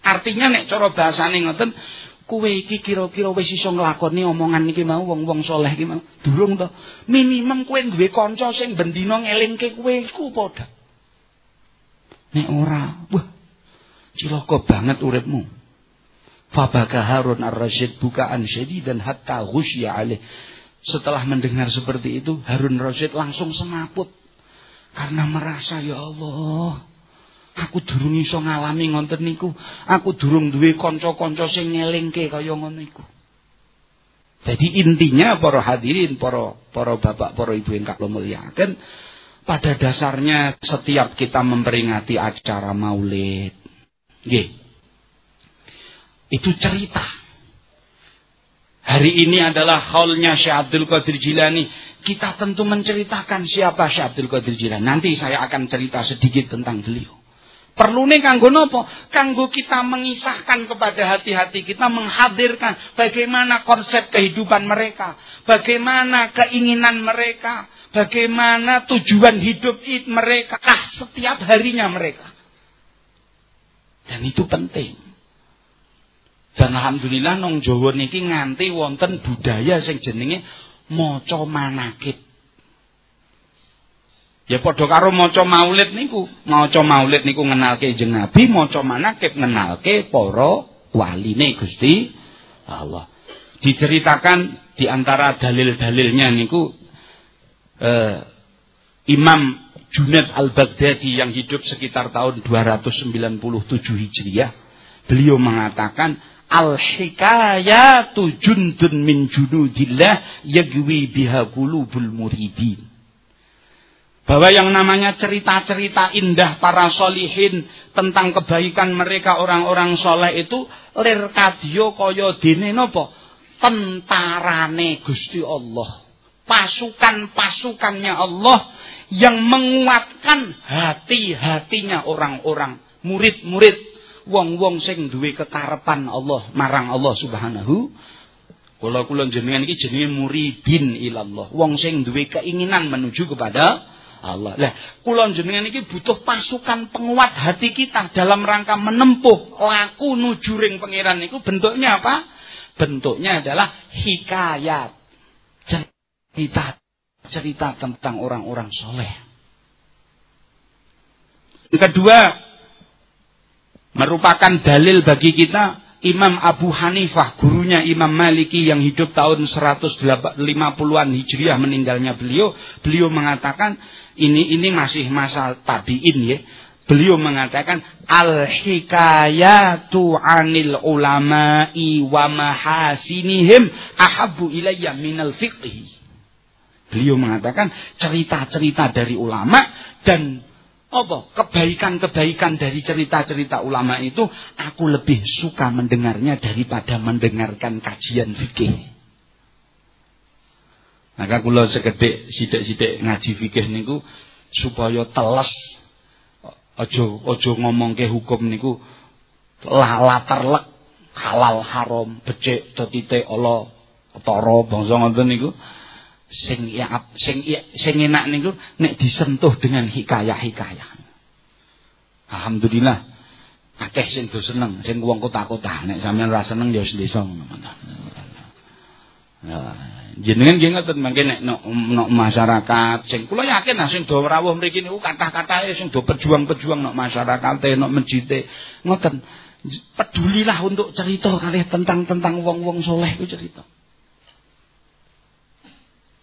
Artinya nek cara bahasane ngoten kue iki kira-kira wis iso nglakoni omongan iki mau wong-wong soleh iki mau. Durung to. Minimum kue duwe kanca sing bendina ngelingke kowe iku padha. Nek ora wah cilaka banget uripmu Fabaka Harun ar-Rasyid bukaan dan hatta ghusya alih. Setelah mendengar seperti itu, Harun Rasyid langsung semaput. Karena merasa, ya Allah, aku durung iso ngalami ngonten niku. Aku durung duwe kanca-kanca sing ngelingke kaya ngono iku. Jadi intinya para hadirin, para para bapak, para ibu yang kak muliakan, pada dasarnya setiap kita memperingati acara maulid, nggih, itu cerita. Hari ini adalah haulnya Syekh Abdul Qadir Jilani. Kita tentu menceritakan siapa Syekh Abdul Qadir Jilani. Nanti saya akan cerita sedikit tentang beliau. Perlu nih kanggo nopo? Kanggo kita mengisahkan kepada hati-hati kita menghadirkan bagaimana konsep kehidupan mereka, bagaimana keinginan mereka, bagaimana tujuan hidup mereka setiap harinya mereka. Dan itu penting. Dan alhamdulillah nong Jawa niki nganti wonten budaya sing jenenge maca manakib. Ya padha karo maca maulid niku. Maca maulid niku ngenalke jeneng Nabi, maca manakib ngenalke para waline Gusti Allah. Diceritakan di antara dalil-dalilnya niku eh, Imam Junaid Al-Baghdadi yang hidup sekitar tahun 297 Hijriah. Beliau mengatakan Al-hikayatu jundun min junudillah yagwi biha qulubul muridin. Bahwa yang namanya cerita-cerita indah para solihin tentang kebaikan mereka orang-orang soleh itu lir kadya kaya napa? Tentarane Gusti Allah. Pasukan-pasukannya Allah yang menguatkan hati-hatinya orang-orang murid-murid wong-wong sing duwe kekarepan Allah marang Allah Subhanahu kula kula jenengan iki jenenge muridin ilallah wong sing duwe keinginan menuju kepada Allah. Lah, kula jenengan iki butuh pasukan penguat hati kita dalam rangka menempuh laku nuju ring pangeran niku bentuknya apa? Bentuknya adalah hikayat. Cerita cerita tentang orang-orang soleh. Kedua, merupakan dalil bagi kita Imam Abu Hanifah, gurunya Imam Maliki yang hidup tahun 150-an Hijriah meninggalnya beliau, beliau mengatakan ini ini masih masa tabiin ya. Beliau mengatakan al-hikayatu 'anil ulama'i wa mahasinihim ahabbu ilayya minal fiqhi. Beliau mengatakan cerita-cerita dari ulama dan apa kebaikan-kebaikan dari cerita-cerita ulama itu aku lebih suka mendengarnya daripada mendengarkan kajian fikih. Maka kula sekedhik sithik-sithik ngaji fikih niku supaya teles aja aja ngomongke hukum niku latar lek halal haram becik titik Allah ketara bangsa ngoten niku sing ya sing sing enak niku nek disentuh dengan hikayah-hikayah. Alhamdulillah akeh sing do seneng, sing wong kota-kota nek sampean ora seneng ya wis desa ngono. Ya, jenengan nggih ngoten mangke nek no, masyarakat sing kula yakin nah sing do rawuh mriki niku kathah-kathahe sing do pejuang-pejuang no masyarakate no masjide ngoten pedulilah untuk cerita kali tentang tentang wong-wong soleh itu cerita.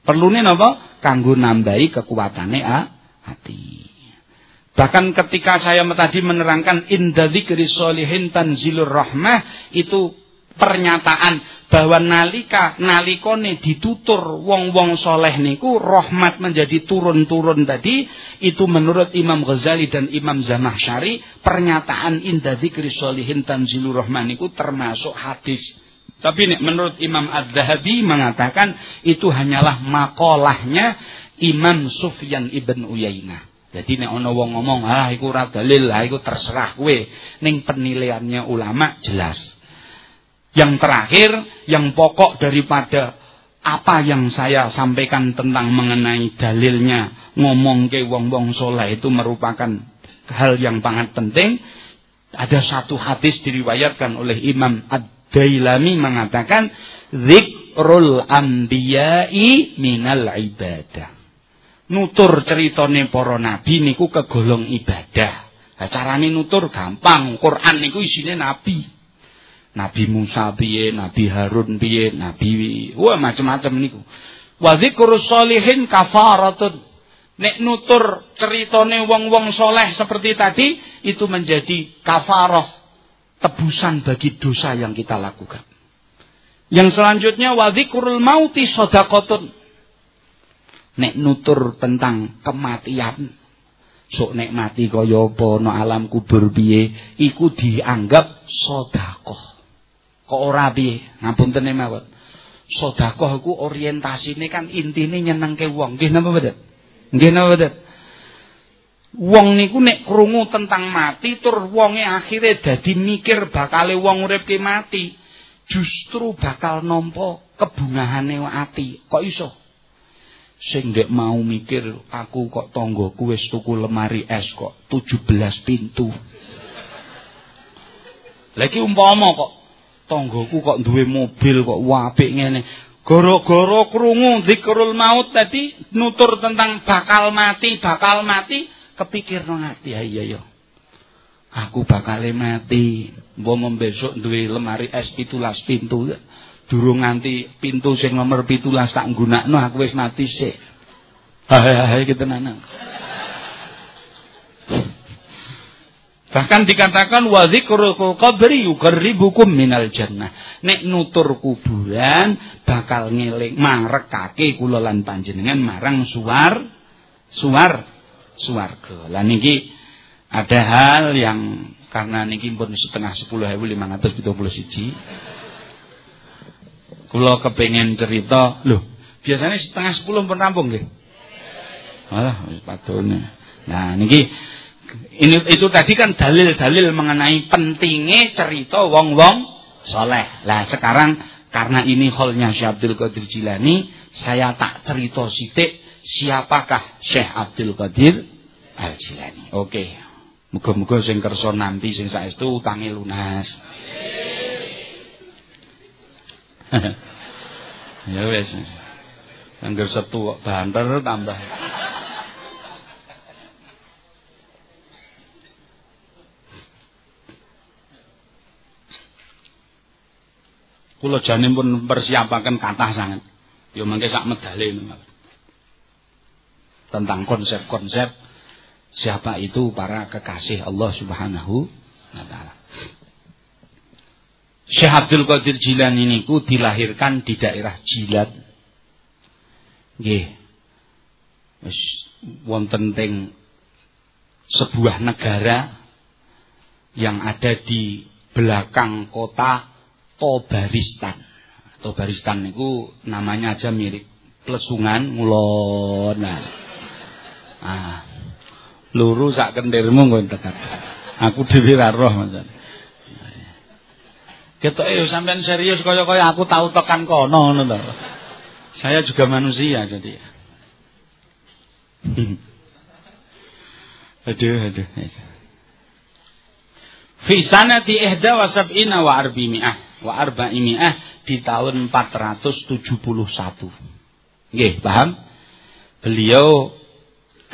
Perlu nih napa? Kanggo nambahi kekuatane hati. Bahkan ketika saya tadi menerangkan inda dzikri sholihin tanzilur rahmah itu pernyataan bahwa nalika nalikone ditutur wong-wong soleh niku rahmat menjadi turun-turun tadi itu menurut Imam Ghazali dan Imam Zamahsyari pernyataan inda dzikri sholihin tanzilur rahmah niku termasuk hadis tapi menurut Imam Ad-Dahabi mengatakan itu hanyalah makolahnya Imam Sufyan ibn Uyainah. Jadi nek ana wong ngomong, "Ah, iku ora dalil, ah iku terserah kowe." Ning penilaiannya ulama jelas. Yang terakhir, yang pokok daripada apa yang saya sampaikan tentang mengenai dalilnya ngomong ke wong-wong soleh itu merupakan hal yang sangat penting. Ada satu hadis diriwayatkan oleh Imam Ad-Dailami mengatakan zikrul anbiya'i minal ibadah nutur ceritane para nabi niku kegolong ibadah. Lah carane nutur gampang. Quran niku isine nabi. Nabi Musa piye, Nabi Harun piye, Nabi wah macam-macam niku. Wa dzikrus sholihin kafaratun. Nek nutur ceritane wong-wong soleh seperti tadi itu menjadi kafarah tebusan bagi dosa yang kita lakukan. Yang selanjutnya wa dzikrul mauti shadaqatun nek nutur tentang kematian sok nek mati kaya apa no alam kubur piye iku dianggap sedekah. Kok ora piye? Ngapunten mawon. Sedekah iku orientasine kan intine nyenengke wong. Nggih napa mboten? Nggih napa mboten Wong niku nek krungu tentang mati tur wonge akhire dadi mikir bakale wong urip ki mati justru bakal nampa kebungahane ati kok iso Sing dek mau mikir aku kok tonggoku wis tuku lemari es kok 17 pintu. Lagi umpama kok tonggoku kok duwe mobil kok apik ngene. Gara-gara krungu zikrul maut tadi nutur tentang bakal mati, bakal mati, kepikir ati ya iya ya. Aku bakal mati. Mbok besok duwe lemari es 17 pintu durung nganti pintu sing nomor 17 tak nggunakno aku wis mati sik. Hai kita nana. Bahkan dikatakan wa dzikrul qabri yuqarribukum minal jannah. Nek nutur kuburan bakal ngeling marekake kula lan panjenengan marang suar suar suwarga. Lah niki ada hal yang karena niki pun setengah 10.571 Kula kepengen cerita, loh, biasanya setengah sepuluh pun rampung nggih. Alah, wis padone. Nah, niki ini itu tadi kan dalil-dalil mengenai pentingnya cerita wong-wong soleh. Lah sekarang karena ini holnya Syekh Abdul Qadir Jilani, saya tak cerita sitik siapakah Syekh Abdul Qadir Al Jilani. Oke. Muga-muga sing kersa nanti sing saestu utange lunas. ya wis. Angger setu kok banter tambah. Kula jane pun persiapaken kathah sangat. Ya mangke sak medale tentang konsep-konsep siapa itu para kekasih Allah Subhanahu wa taala. Syekh Abdul Qadir Jilani niku dilahirkan di daerah Jilat. Nggih. Wis wonten teng sebuah negara yang ada di belakang kota Tobaristan. Tobaristan niku namanya aja mirip plesungan ngulon. Nah. Ah. Luru sak kendirmu tekat. Aku dhewe ra roh Ketok eh sampean serius kaya-kaya aku tahu tekan kono ngono to. Saya juga manusia jadi. aduh, aduh, aduh. Fi sanati ihda wa sab'ina wa arbimi'ah wa arba'imi'ah di tahun 471. Nggih, paham? Beliau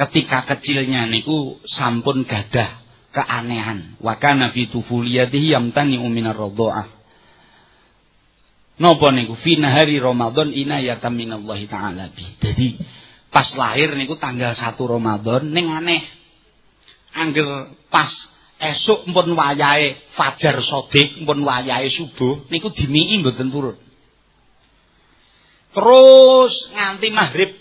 ketika kecilnya niku sampun gadah keanehan. Wa kana fi tufuliyatihi yamtani minar radha'ah. Napa niku fi nahari Ramadan inayatan minallahi taala bi. Jadi pas lahir niku tanggal 1 Ramadan ning aneh. angger pas esuk pun wayahe fajar sodik pun wayahe subuh niku dimiki mboten turun. Terus nganti maghrib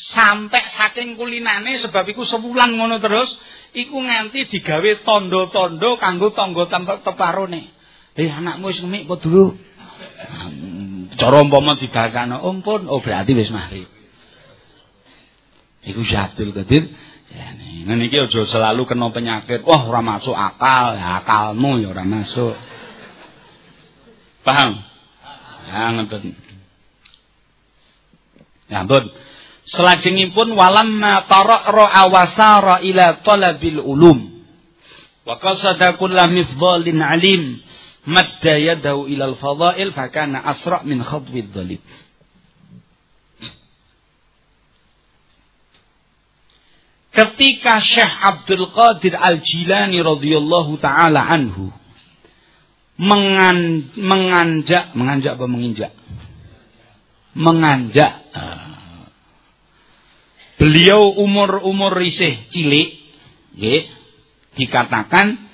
sampai saking kulinane sebab iku sebulan ngono terus iku nganti digawe tondo-tondo kanggo tangga teparone. Eh anakmu wis ngemik apa dulu? Cara umpama dibakano, ampun, oh berarti wis maghrib. Iku Abdul Qadir Ya ngene iki aja selalu kena penyakit. Wah, ora masuk akal, ya akalmu ya ora masuk. Paham? Ya ngeten. Ya ampun. Selajengipun walamma tara'ra awasara ila talabil ulum. Wa qasada kullu mifdhalin alim madda yadahu ila al-fadha'il fakana asra' min khadwid dhalib. ketika Syekh Abdul Qadir Al-Jilani radhiyallahu taala anhu mengan, menganjak menganjak apa menginjak menganjak beliau umur-umur risih cilik nggih dikatakan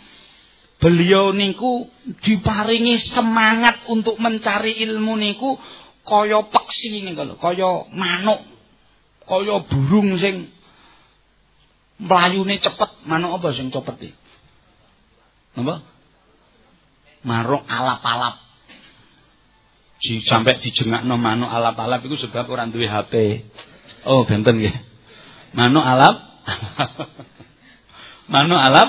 beliau niku diparingi semangat untuk mencari ilmu niku kaya peksi niku kaya manuk kaya burung sing Mlayune cepet, manuk apa sing cepet iki? Napa? Maruk alap-alap. Di sampai dijengakno manuk alap-alap iku sebab ora duwe HP. Oh, benten nggih. Manuk alap. manuk alap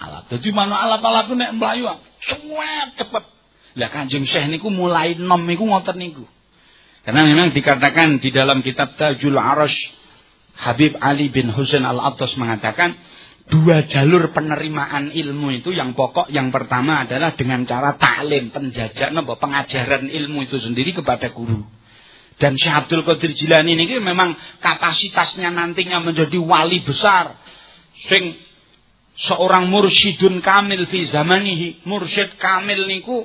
alap. Dadi manuk alap-alap nek mlayu suwet cepet. Lah Kanjeng Syekh niku mulai nom niku ngoten niku. Karena memang dikatakan di dalam kitab Tajul Arash Habib Ali bin Husain Al-Attas mengatakan dua jalur penerimaan ilmu itu yang pokok yang pertama adalah dengan cara taklim penjajahan pengajaran ilmu itu sendiri kepada guru dan Syekh Abdul Qadir Jilani ini memang kapasitasnya nantinya menjadi wali besar. Sing seorang mursyidun kamil fi zamanihi. Mursyid kamil niku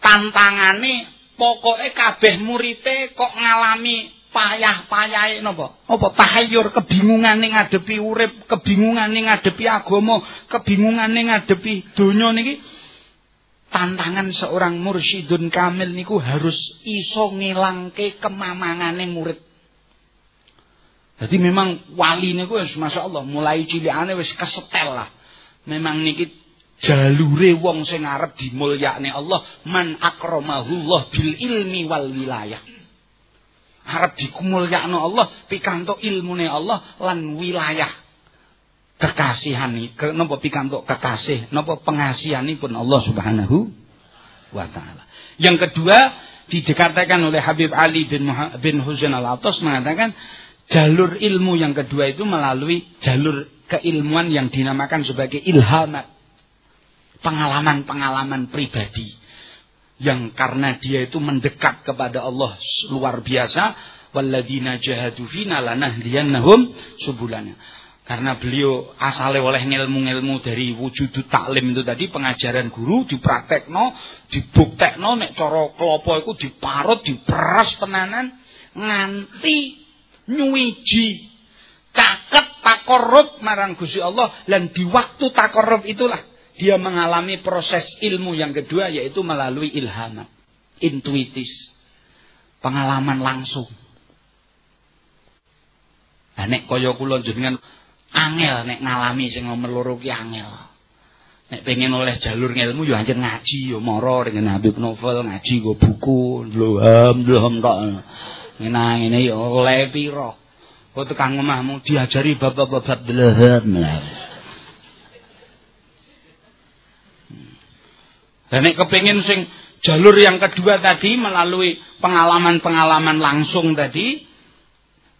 tantangane pokoknya kabeh murite kok ngalami payah-payahe napa? Apa tahayur kebingungan ning ngadepi urip, kebingungan ning ngadepi agama, kebingungan ning ngadepi donya niki tantangan seorang mursyidun kamil niku harus iso ngilangke kemamangane murid. Jadi memang wali niku wis masyaallah mulai cilikane wis kesetel lah. Memang niki jalure wong sing arep dimulyakne Allah man akramahullah bil ilmi wal wilayah harap dikumulyakno Allah pikantuk ilmune Allah lan wilayah kekasihani ke, napa pikantuk kekasih napa pengasihanipun Allah Subhanahu wa taala. Yang kedua dikatakan oleh Habib Ali bin bin Husain Al-Attas mengatakan jalur ilmu yang kedua itu melalui jalur keilmuan yang dinamakan sebagai ilhamat. Pengalaman-pengalaman pribadi yang karena dia itu mendekat kepada Allah luar biasa walladzina jahadu fina lanahdiyannahum subulana karena beliau asale oleh ngilmu-ngilmu dari wujud taklim itu tadi pengajaran guru dipraktekno dibuktekno nek cara klopo iku diparut diperas tenanan nganti nyuwiji caket takorup marang Gusti Allah dan di waktu takorup itulah dia mengalami proses ilmu yang kedua yaitu melalui ilhamat, intuitis, pengalaman langsung. Nah, nek kaya kula jenengan angel nek ngalami sing loro ki angel. Nek pengen oleh jalur ilmu yo anjen ngaji yo mara dengan Habib Novel ngaji go buku lham lham tok. Ngene ngene yo oleh pira. Kok tekan omahmu diajari bab-bab dlehem lah. Dan nek kepingin sing jalur yang kedua tadi melalui pengalaman-pengalaman langsung tadi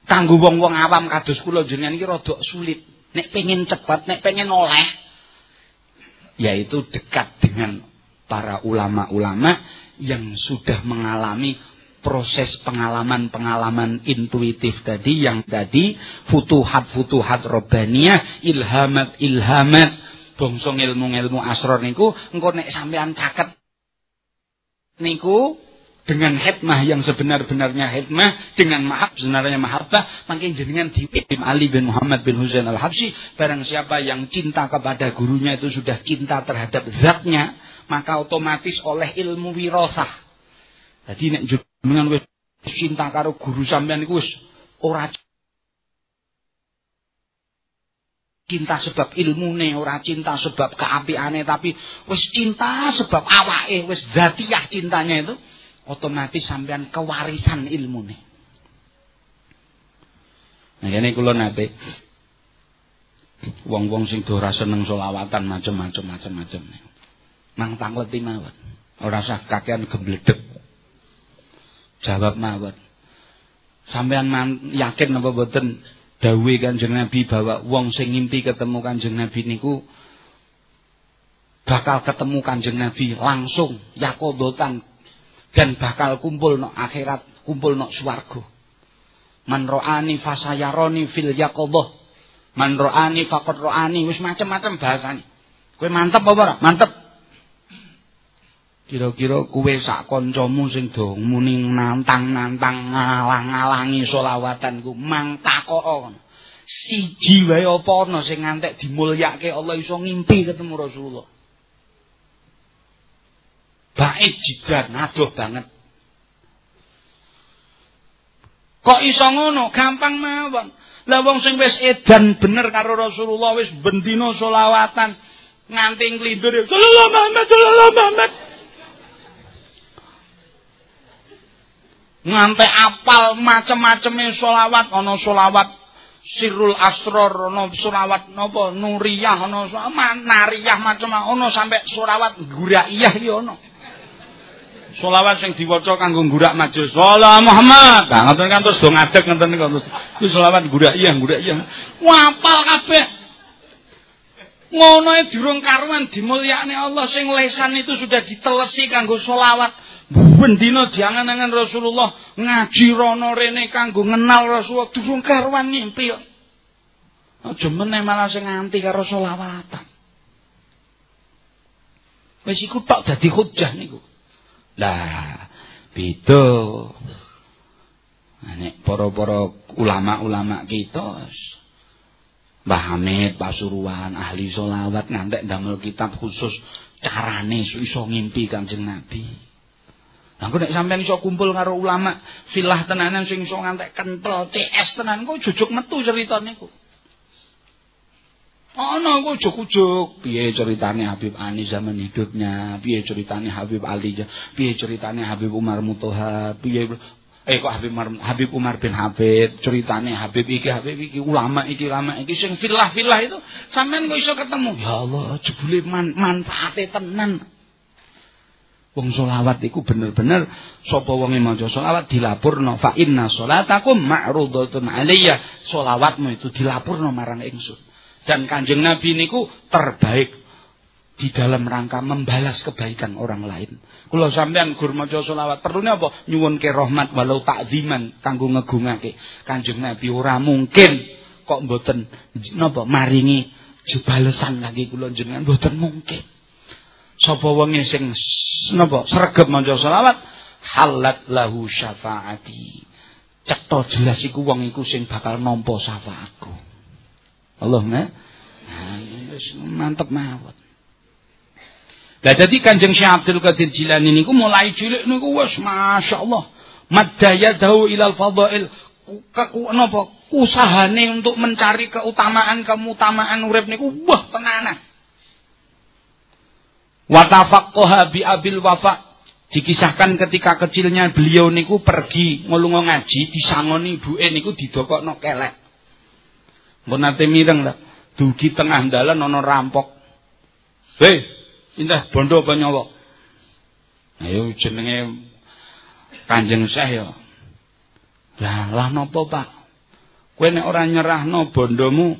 kanggo wong-wong awam kados kula jenengan iki rada sulit. Nek pengen cepat, nek pengen oleh yaitu dekat dengan para ulama-ulama yang sudah mengalami proses pengalaman-pengalaman intuitif tadi yang tadi futuhat-futuhat robbaniyah, ilhamat-ilhamat bangsa ilmu-ilmu asrar niku engko nek sampean caket niku dengan hikmah yang sebenar-benarnya hikmah dengan mahab sebenarnya mahabbah makin jenengan dipimpin Ali bin Muhammad bin Husain al-Habsyi. Barang siapa yang cinta kepada gurunya itu sudah cinta terhadap zatnya maka otomatis oleh ilmu wirasah. Jadi nek jenengan wis cinta karo guru sampean iku wis ora cinta sebab ilmu nih ora cinta sebab keapiane tapi wis cinta sebab awake wis zatiah cintanya itu otomatis sampean kewarisan ilmu nih. Nah ini kula nate wong-wong sing ora seneng selawatan macam-macam macam-macam. Nang tangleti mawon. Ora usah kakean gembledek. Jawab mawon. Sampean yakin apa boten dawuhe Kanjeng Nabi bahwa wong sing ngimpi ketemu Kanjeng Nabi niku bakal ketemu Kanjeng Nabi langsung yakodotan dan bakal kumpul no akhirat, kumpul no swarga. Man ro'ani fasayaroni fil yaqadhah. Man ro'ani faqad ro'ani, wis macam-macam bahasane. Kowe mantep apa ora? Mantep. Kira-kira kowe sak kancamu sing do muni nantang-nantang ngalang-alangi selawatanku mang takok siji wae apa ana sing ngantek dimulyake Allah iso ngimpi ketemu Rasulullah. Baik jidat adoh banget. Kok iso ngono? Gampang mawon. Lah wong sing wis edan bener karo Rasulullah wis bendina selawatan nganti nglindur sallallahu Muhammad sallallahu Muhammad. Nganti apal macem-maceme selawat ana selawat Sirul Asror ana selawat napa Nuriyah ana Nariyah macam ana sampai selawat Guraiyah ya ana. Solawat sing diwaca kanggo ngurak majelis. Salam Muhammad. Nah, ngoten kan terus do ngadeg ngoten niku. Iku solawat ngurak iya, ngurak iya. Wapal kabeh. Ngono e durung karuan dimulyakne Allah sing lesan itu sudah ditelesi kanggo solawat. Bendina jangan-jangan Rasulullah ngaji rono rene kanggo ngenal Rasulullah durung karuan ngimpi kok. Aja meneh malah sing nganti karo solawatan. Wis iku tok dadi hujah niku. Lah, beda. Nek para-para ulama-ulama kita Mbah Hamid Pasuruan ahli solawat ngantek damel kitab khusus carane iso ngimpi Kanjeng Nabi. Lah kok nek sampean iso kumpul karo ulama filah tenanan sing iso ngantek kental CS tenan kok jujuk metu ceritane kok. Ana kok ujuk-ujuk piye ceritane Habib Ani zaman hidupnya, piye ceritane Habib Ali, piye ceritane Habib Umar Mutoha, piye eh kok Habib Umar, Habib Umar bin Habib, ceritane Habib iki Habib iki ulama iki ulama iki sing filah-filah itu sampean kok iso ketemu. Ya Allah, jebule man, manfaate tenan. Wong solawat iku bener-bener sapa wonge maca solawat dilapurno fa inna sholatakum ma'rudatun alayya. Solawatmu itu dilapurno marang ingsun. Dan kanjeng Nabi niku terbaik di dalam rangka membalas kebaikan orang lain. Kalau sampean gur maca selawat perlune apa? Nyuwunke rahmat walau takziman kanggo ngegungake. Kanjeng Nabi ora mungkin kok mboten napa maringi jebalesan lagi kula jenengan mboten mungkin. Sapa wonge sing napa sregep maca selawat halat lahu syafaati. Cetha jelas iku wong iku sing bakal nampa syafaatku. Allah nah, mantep mawon. Lah dadi Kanjeng Syekh Abdul Qadir Jilani niku mulai cilik niku wis masyaallah madaya dahu ilal fadail ku napa usahane untuk mencari keutamaan keutamaan urip niku wah tenanan. Wa tafaqqaha bi abil wafa dikisahkan ketika kecilnya beliau niku pergi ngelungo ngaji disangoni ibuke niku didokokno kelek. Mbok nate mireng lah. Dugi tengah dalan ana rampok. Hei, indah bondo apa nyawa? Ayo jenenge Kanjeng Syekh ya. Lah, lah napa, Pak? Kowe nek ora nyerahno bondomu,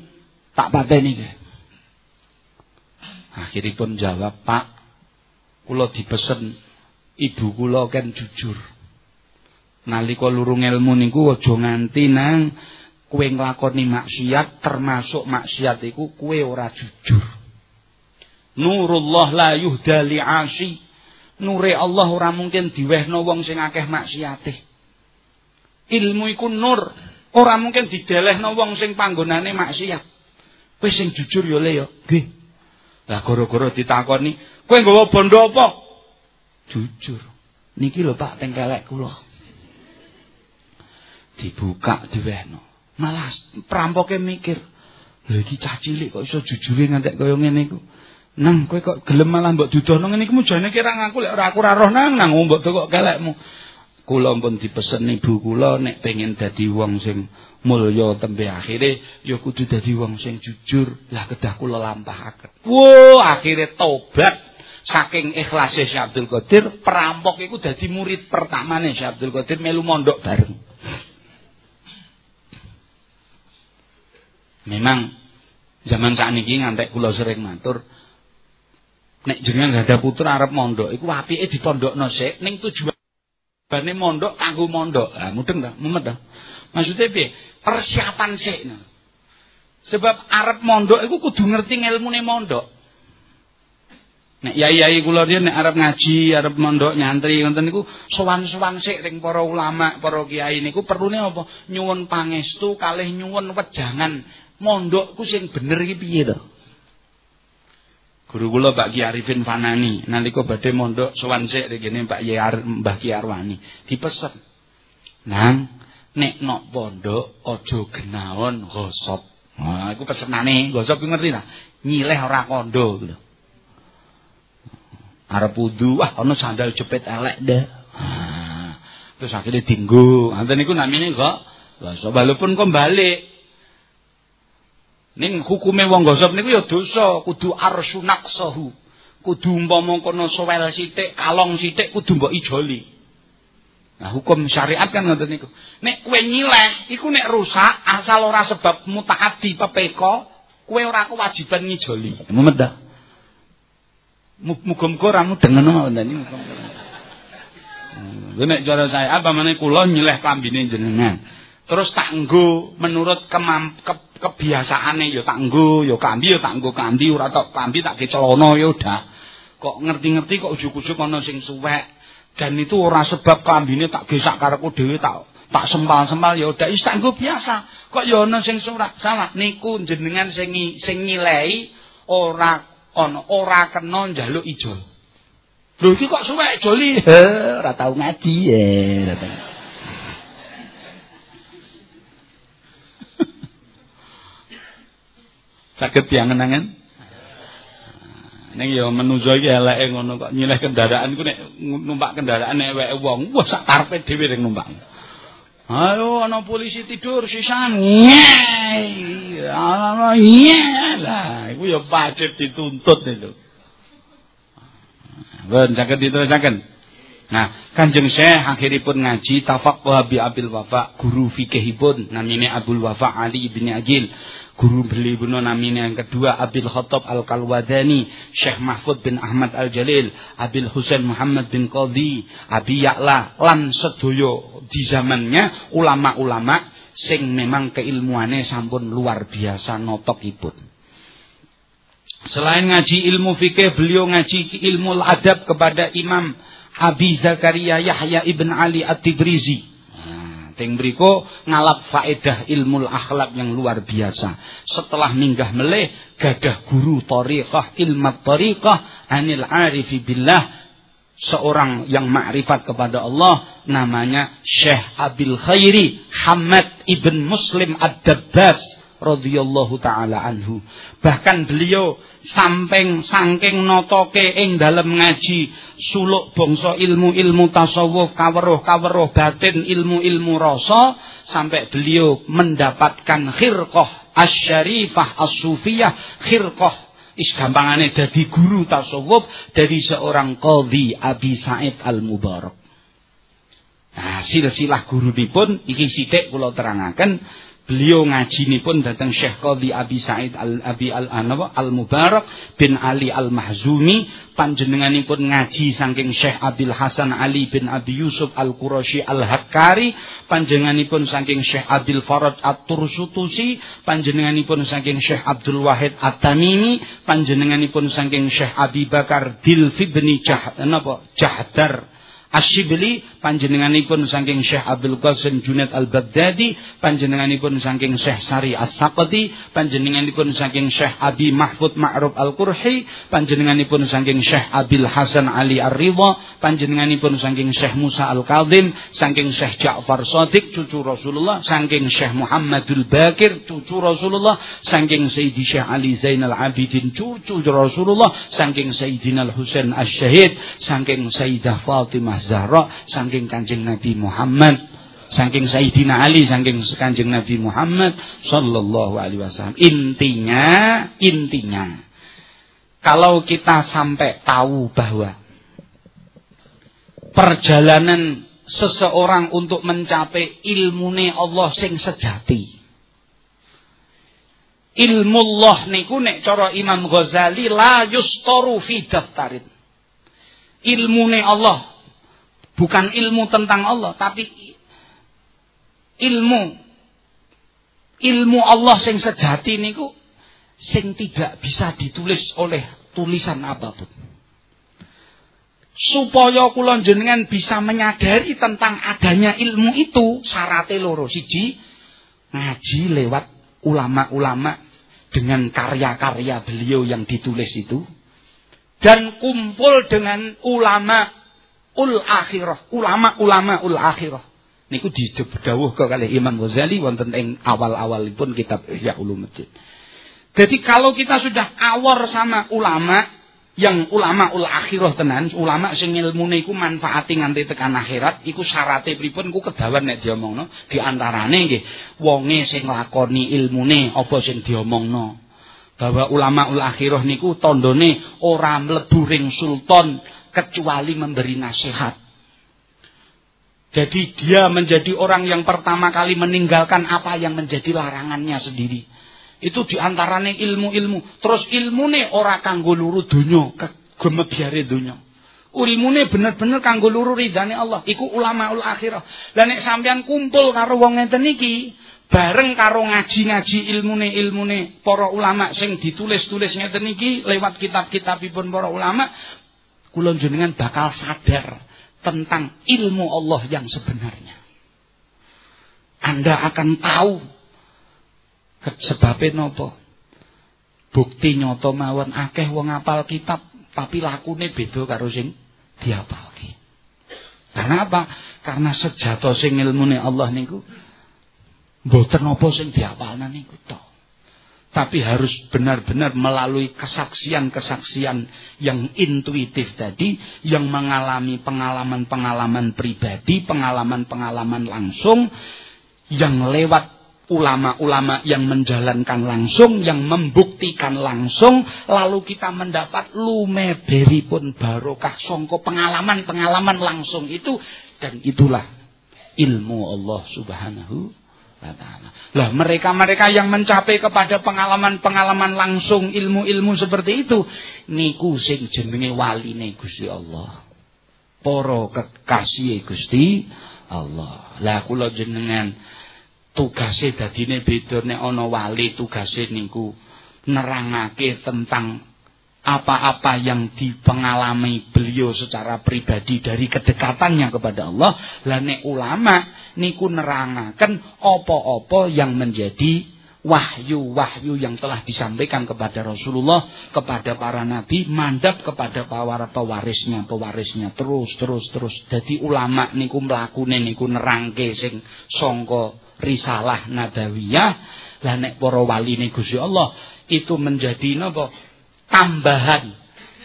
tak pateni kowe. Akhiripun jawab, Pak, kula dipesen ibu kula kan jujur. Nalika lurung ilmu niku aja nganti nang kue nglakoni maksiat termasuk maksiat iku kue ora jujur. Nurullah la yuhda li'asi. Nure Allah ora mungkin diwehno wong sing akeh maksiate. Ilmu iku nur, ora mungkin didelehno wong sing panggonane maksiat. Kowe sing jujur ya le ya. Nggih. Lah gara-gara ditakoni, kowe nggawa bondo apa? Jujur. Niki lho Pak teng kula. Dibuka diwehno. Malah perampoke mikir, lho iki cah cilik kok iso jujure ngantek kaya ngene iku. Nang kowe kok gelem malah mbok dudono ngene iki mujane kira ngaku lek ora aku ora roh nang nang mbok kok kelekmu. Kula pun dipesen ibu kula nek pengen dadi wong sing mulya tembe akhire ya kudu dadi wong sing jujur. Lah kedah kula lampahaken. Wo, akhire tobat saking ikhlase Syekh Abdul Qadir, perampok iku dadi murid pertamane Syekh Abdul Qadir melu mondok bareng. Memang zaman saat ini ngantek kula sering matur nek jenengan ada putra arep mondok iku apike dipondokno sik ning tujuane mondok kanggo mondok. Ah mudeng ta? Mumet ta? Maksudnya piye? Persiapan sik. Sebab arep mondok iku kudu ngerti ilmune mondok. Nek yai-yai kula riyen nek arep ngaji, arep mondok nyantri ngoten niku sowan-sowan sik ring para ulama, para kiai niku perlune apa? Nyuwun pangestu kalih nyuwun wejangan mondokku sing bener iki piye to? Guru kula Pak Ki Arifin Fanani nalika badhe mondok sowan sik rene Pak Yar Mbah Ki Arwani dipesen. Nang nek nok pondok aja genaon gosop. Nah, iku pesenane gosop ngerti ta? Nyileh ora kondo lho. Arep wudu, wah ana sandal jepit elek deh. Nah, terus akhirnya dinggo. Ngoten niku namine kok gosop walaupun kok balik Ning hukume wong gosop niku ya dosa, kudu arsunaksahu. Kudu umpama kono sowel sithik, kalong sithik kudu mbok ijoli. Nah, hukum syariat kan ngoten niku. Nek kowe nyileh, iku nek rusak asal ora sebab mutaati pepeko, kowe ora kewajiban ngijoli. Mumet dah. Muga-muga ora mudeng ngono mawon niku. Nek cara saya apa meneh kula nyileh klambine jenengan. Terus tak nggo menurut kemam, ke, kebiasaane ya tak nggo, ya kambi ya tak nggo kambi, ora kambi tak celana ya udah. Kok ngerti-ngerti kok ujug-ujug ana sing suwek. Dan itu ora sebab kambine tak gesak karepku dhewe tak tak sempal-sempal ya udah tak nggo biasa. Kok ya ana sing surak salah niku jenengan sing sing ngilehi ora ana ora kena njaluk ijol. Lho iki kok suwek joli? Ora tau ngaji ya. Saged piangen-angen? Ning ya menuso iki eleke ngono kok nyileh kendaraan ku nek numpak kendaraan nek weke wong, wah sak karepe dhewe ning numpak. Ayo ana polisi tidur sisan. Ana lah, iku ya wajib dituntut itu. Ben saged diterusaken. Nah, Kanjeng Syekh akhiripun ngaji tafaqquh bi Abil Wafa, guru fikihipun namine Abdul Wafa Ali bin Agil guru beliau namanya yang kedua Abil Khattab Al-Kalwadani Syekh Mahfud bin Ahmad Al-Jalil Abil Husain Muhammad bin Qadhi Abi Ya'la lan sedoyo di zamannya ulama-ulama sing memang keilmuannya sampun luar biasa notokipun Selain ngaji ilmu fikih, beliau ngaji ilmu adab kepada Imam Abi Zakaria Yahya ibn Ali At-Tibrizi Teng mriku ngalap faedah ilmu akhlak yang luar biasa. Setelah minggah meleh gadah guru tariqah ilmu tariqah anil arifi billah seorang yang makrifat kepada Allah namanya Syekh Abil Khairi Hamad ibn Muslim Ad-Dabbas radhiyallahu taala anhu. Bahkan beliau samping saking notoke ing dalam ngaji suluk bangsa ilmu-ilmu tasawuf kaweruh-kaweruh batin ilmu-ilmu rasa sampai beliau mendapatkan khirqah asyarifah as-sufiyah khirqah isgampangane dadi guru tasawuf dari seorang qadhi Abi Said Al-Mubarak. Nah, silsilah guru dipun iki sithik kula terangaken Beliau ngaji pun datang Syekh Qadhi Abi Sa'id Al Abi Al Anwa Al Mubarak bin Ali Al Mahzumi panjenenganipun ngaji saking Syekh Abil Hasan Ali bin Abi Yusuf Al Qurashi Al Hakkari panjenenganipun saking Syekh Abil Farad At Tursutusi panjenenganipun saking Syekh Abdul Wahid At Tamimi panjenenganipun saking Syekh Abi Bakar Dilfi bin Jahdar Asyibli panjenenganipun saking Syekh Abdul Qasim Junaid Al-Baghdadi, panjenenganipun saking Syekh Sari As-Saqati, panjenenganipun saking Syekh Abi Mahfud Ma'ruf Al-Qurhi, panjenenganipun saking Syekh Abil Hasan Ali Ar-Ridha, panjenenganipun saking Syekh Musa Al-Kadzim, saking Syekh Ja'far Shadiq cucu Rasulullah, saking Syekh Muhammadul Bakir cucu Rasulullah, saking Sayyidi Syekh Ali Zainal Abidin cucu Rasulullah, saking Sayyidina Al-Husain Asy-Syahid, saking Sayyidah Fatimah Zahra Kanjeng Nabi Muhammad saking Sayyidina Ali saking Kanjeng Nabi Muhammad sallallahu alaihi wasallam. Intinya intinya kalau kita sampai tahu bahwa perjalanan seseorang untuk mencapai ilmune Allah sing sejati ilmu Allah niku nek cara Imam Ghazali la yustoru fi daftarin. Ilmune Allah Bukan ilmu tentang Allah, tapi ilmu. Ilmu Allah sing sejati niku sing tidak bisa ditulis oleh tulisan apa pun. Supaya kula jenengan bisa menyadari tentang adanya ilmu itu syaratnya loro. Siji ngaji lewat ulama-ulama dengan karya-karya beliau yang ditulis itu. Dan kumpul dengan ulama ul akhirah, ulama-ulama ul akhirah. Niku ke kali Imam Ghazali wonten ing awal-awalipun kitab Ihya Ulumuddin. Jadi kalau kita sudah awar sama ulama yang ulama ul akhirah tenan, ulama sing ilmune iku manfaati nganti tekan akhirat, iku syarate pripun ku kedawan nek diomongno, di antarane nggih wonge sing nglakoni ilmune apa sing diomongno. Bahwa ulama ul akhirah niku tandane ora mlebu ring sultan kecuali memberi nasihat. Jadi dia menjadi orang yang pertama kali meninggalkan apa yang menjadi larangannya sendiri. Itu di antaranya ilmu-ilmu. Terus ilmu nih orang kanggo luru gemebiare dunyo. Ilmune bener-bener kanggo luru ridane Allah. Iku ulama ul akhirah. Lah nek sampean kumpul karo wong ngeten iki, bareng karo ngaji-ngaji ilmune ilmune para ulama sing ditulis-tulis ngeten iki lewat kitab-kitabipun para ulama, kula jenengan bakal sadar tentang ilmu Allah yang sebenarnya. Anda akan tahu sebabnya nopo. Bukti nyoto mawon akeh wong apal kitab tapi lakune beda karo sing diapalke. Karena apa? Karena sejatuh sing ilmune Allah niku mboten napa sing diapalna niku tok tapi harus benar-benar melalui kesaksian-kesaksian yang intuitif tadi, yang mengalami pengalaman-pengalaman pribadi, pengalaman-pengalaman langsung, yang lewat ulama-ulama yang menjalankan langsung, yang membuktikan langsung, lalu kita mendapat lumeberi pun barokah songko pengalaman-pengalaman langsung itu, dan itulah ilmu Allah subhanahu lah mereka-mereka yang mencapai kepada pengalaman-pengalaman langsung ilmu-ilmu seperti itu niku sing jenenge waline Gusti Allah. Para kekasih Gusti Allah. Lah kula jenengan tugase dadine beda nek ana wali tugase niku nerangake tentang apa-apa yang dipengalami beliau secara pribadi dari kedekatannya kepada Allah lah nek ulama niku nerangaken apa-apa yang menjadi wahyu-wahyu yang telah disampaikan kepada Rasulullah kepada para nabi mandap kepada para pewarisnya pewarisnya terus terus terus. Jadi ulama niku mlakune niku nerangke sing sangka risalah nabawiyah lah nek para wali Gusti Allah itu menjadi napa tambahan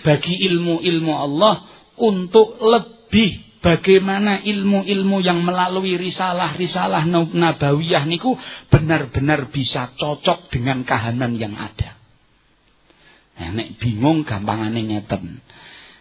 bagi ilmu-ilmu Allah untuk lebih bagaimana ilmu-ilmu yang melalui risalah-risalah nabawiyah niku benar-benar bisa cocok dengan kahanan yang ada. Nah, nek bingung gampangane ngeten.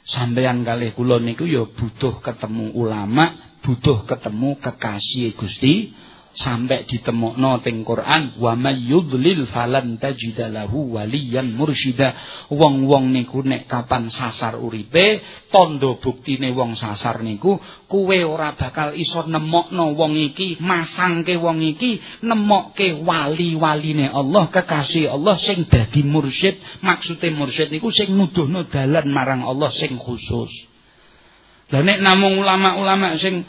Sampeyan kalih kula niku ya butuh ketemu ulama, butuh ketemu kekasih Gusti sampai ditemokno teng Quran wa may yudlil falan tajidalahu waliyan mursyida. Wong-wong niku nek kapan sasar uripe tondo buktine wong sasar niku kuwe ora bakal iso nemokno wong iki masangke wong iki nemokke wali-waline Allah kekasih Allah sing dadi mursyid. Maksude mursyid niku sing nuduhno dalan marang Allah sing khusus. Lah nek namung ulama-ulama sing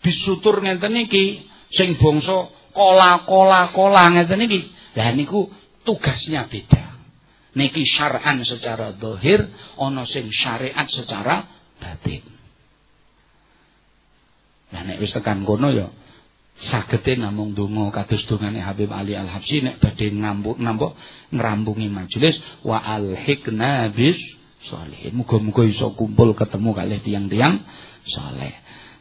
bisutur ngenten iki sing bangsa kola-kola-kola ngeten iki. Lah niku tugasnya beda. Niki syar'an secara dohir, ana sing syariat secara batin. Lah nek wis tekan kono ya sagete namung donga kados dongane Habib Ali Al Habsyi nek badhe ngambuk nampa ngrampungi majelis wa alhiqna bis sholihin. Muga-muga iso kumpul ketemu kalih tiang-tiang saleh.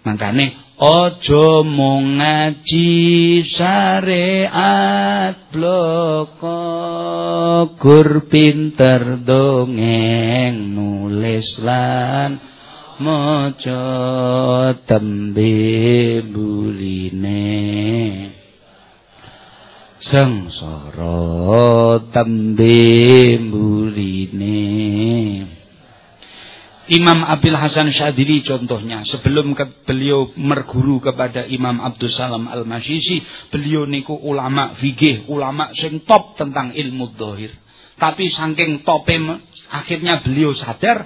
Mangkane aja mung ngaji syariat bloko gur pinter dongeng nulis lan maca tembe burine sengsara tembe burine Imam Abil Hasan Syadili contohnya. Sebelum ke, beliau merguru kepada Imam Abdul Salam Al-Masyisi beliau niku ulama fikih ulama sing top tentang ilmu dohir. Tapi saking tope akhirnya beliau sadar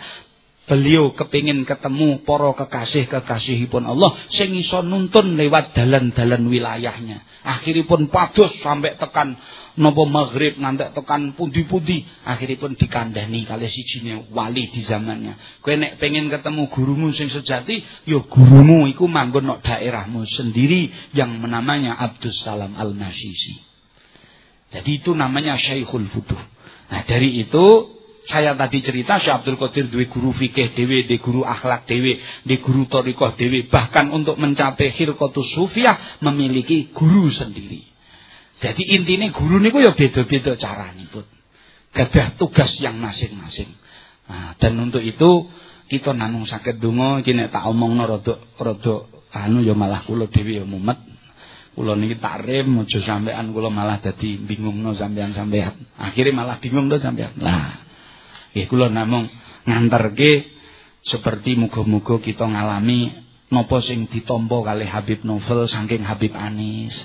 beliau kepingin ketemu poro kekasih kekasihipun Allah sing iso nuntun lewat dalan-dalan wilayahnya. Akhiripun pados sampai tekan nopo maghrib ngantek tekan pundi-pundi akhiripun dikandani kali sijine wali di zamannya. Kowe nek pengen ketemu gurumu sing sejati ya gurumu iku manggon nok daerahmu sendiri yang namanya Abdus Salam Al-Nasisi jadi itu namanya Syekhul Futuh nah dari itu saya tadi cerita Syekh Abdul Qadir duwe guru fikih dhewe, di guru akhlak dhewe, di guru thariqah dhewe, bahkan untuk mencapai khirqatus sufiyah memiliki guru sendiri. Jadi intinya guru niku ya beda-beda pun, Gadah tugas yang masing-masing. Nah, dan untuk itu kita namung sakit dungo iki nek tak omongno rada rada anu ya malah kula dhewe ya mumet. Kula niki tak rem aja sampean kula malah dadi bingungno sampean-sampean. Akhirnya malah bingung to sampean. Lah, nggih kula namung nganterke seperti muga-muga kita ngalami napa sing ditampa kali Habib Novel saking Habib Anis.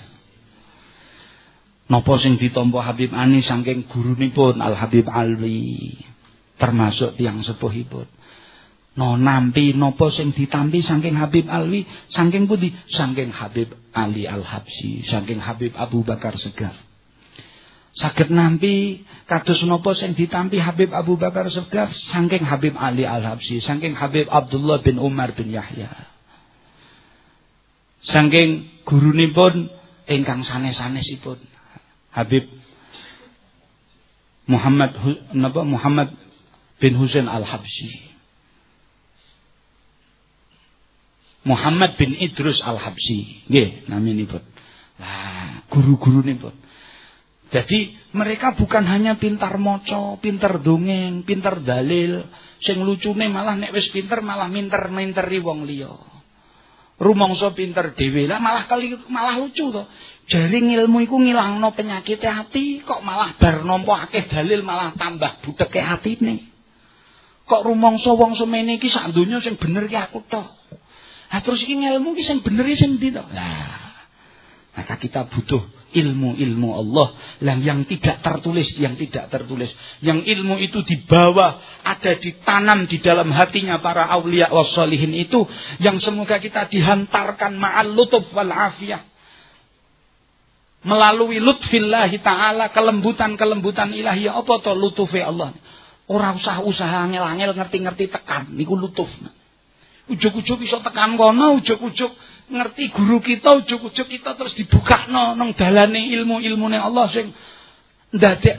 Napa sing ditampa Habib Ani saking gurunipun Al Habib Alwi termasuk tiang sepuhipun. No nampi napa sing ditampi saking Habib Alwi saking pundi saking Habib Ali Al Habsyi saking Habib Abu Bakar Segar. Saged nampi kados napa sing ditampi Habib Abu Bakar Segar saking Habib Ali Al Habsyi saking Habib Abdullah bin Umar bin Yahya. Saking gurunipun ingkang sanes-sanesipun Habib Muhammad Muhammad bin Husain Al-Habsyi. Muhammad bin Idrus Al-Habsyi. Nggih, naminipun. Lah, guru-guru nipun. Jadi mereka bukan hanya pintar moco, pintar dongeng, pintar dalil, sing lucune malah nek wis pinter malah minter-minteri wong liya. Rumangsa pinter dhewe lah malah kali malah lucu to. Jari ilmu iku ngilangno penyakit hati kok malah bar akeh dalil malah tambah buteke atine. Kok rumangsa wong semene iki sak donya sing bener ki aku tok. Lah terus iki ilmu ki sing bener sing ndi to? Lah maka kita butuh ilmu-ilmu Allah yang tidak tertulis, yang tidak tertulis. Yang ilmu itu dibawa, ada ditanam di dalam hatinya para awliya wassalihin itu. Yang semoga kita dihantarkan ma'al lutuf wal afiyah. Melalui lutfillahi ta'ala, kelembutan-kelembutan ilahi. Apa to lutufi Allah? Orang usah-usaha angel-angel ngerti-ngerti tekan. Niku lutuf. Ujuk-ujuk bisa tekan kono, ujuk-ujuk ngerti guru kita ujuk-ujuk kita terus dibuka no nang dalane ilmu-ilmu nih Allah sing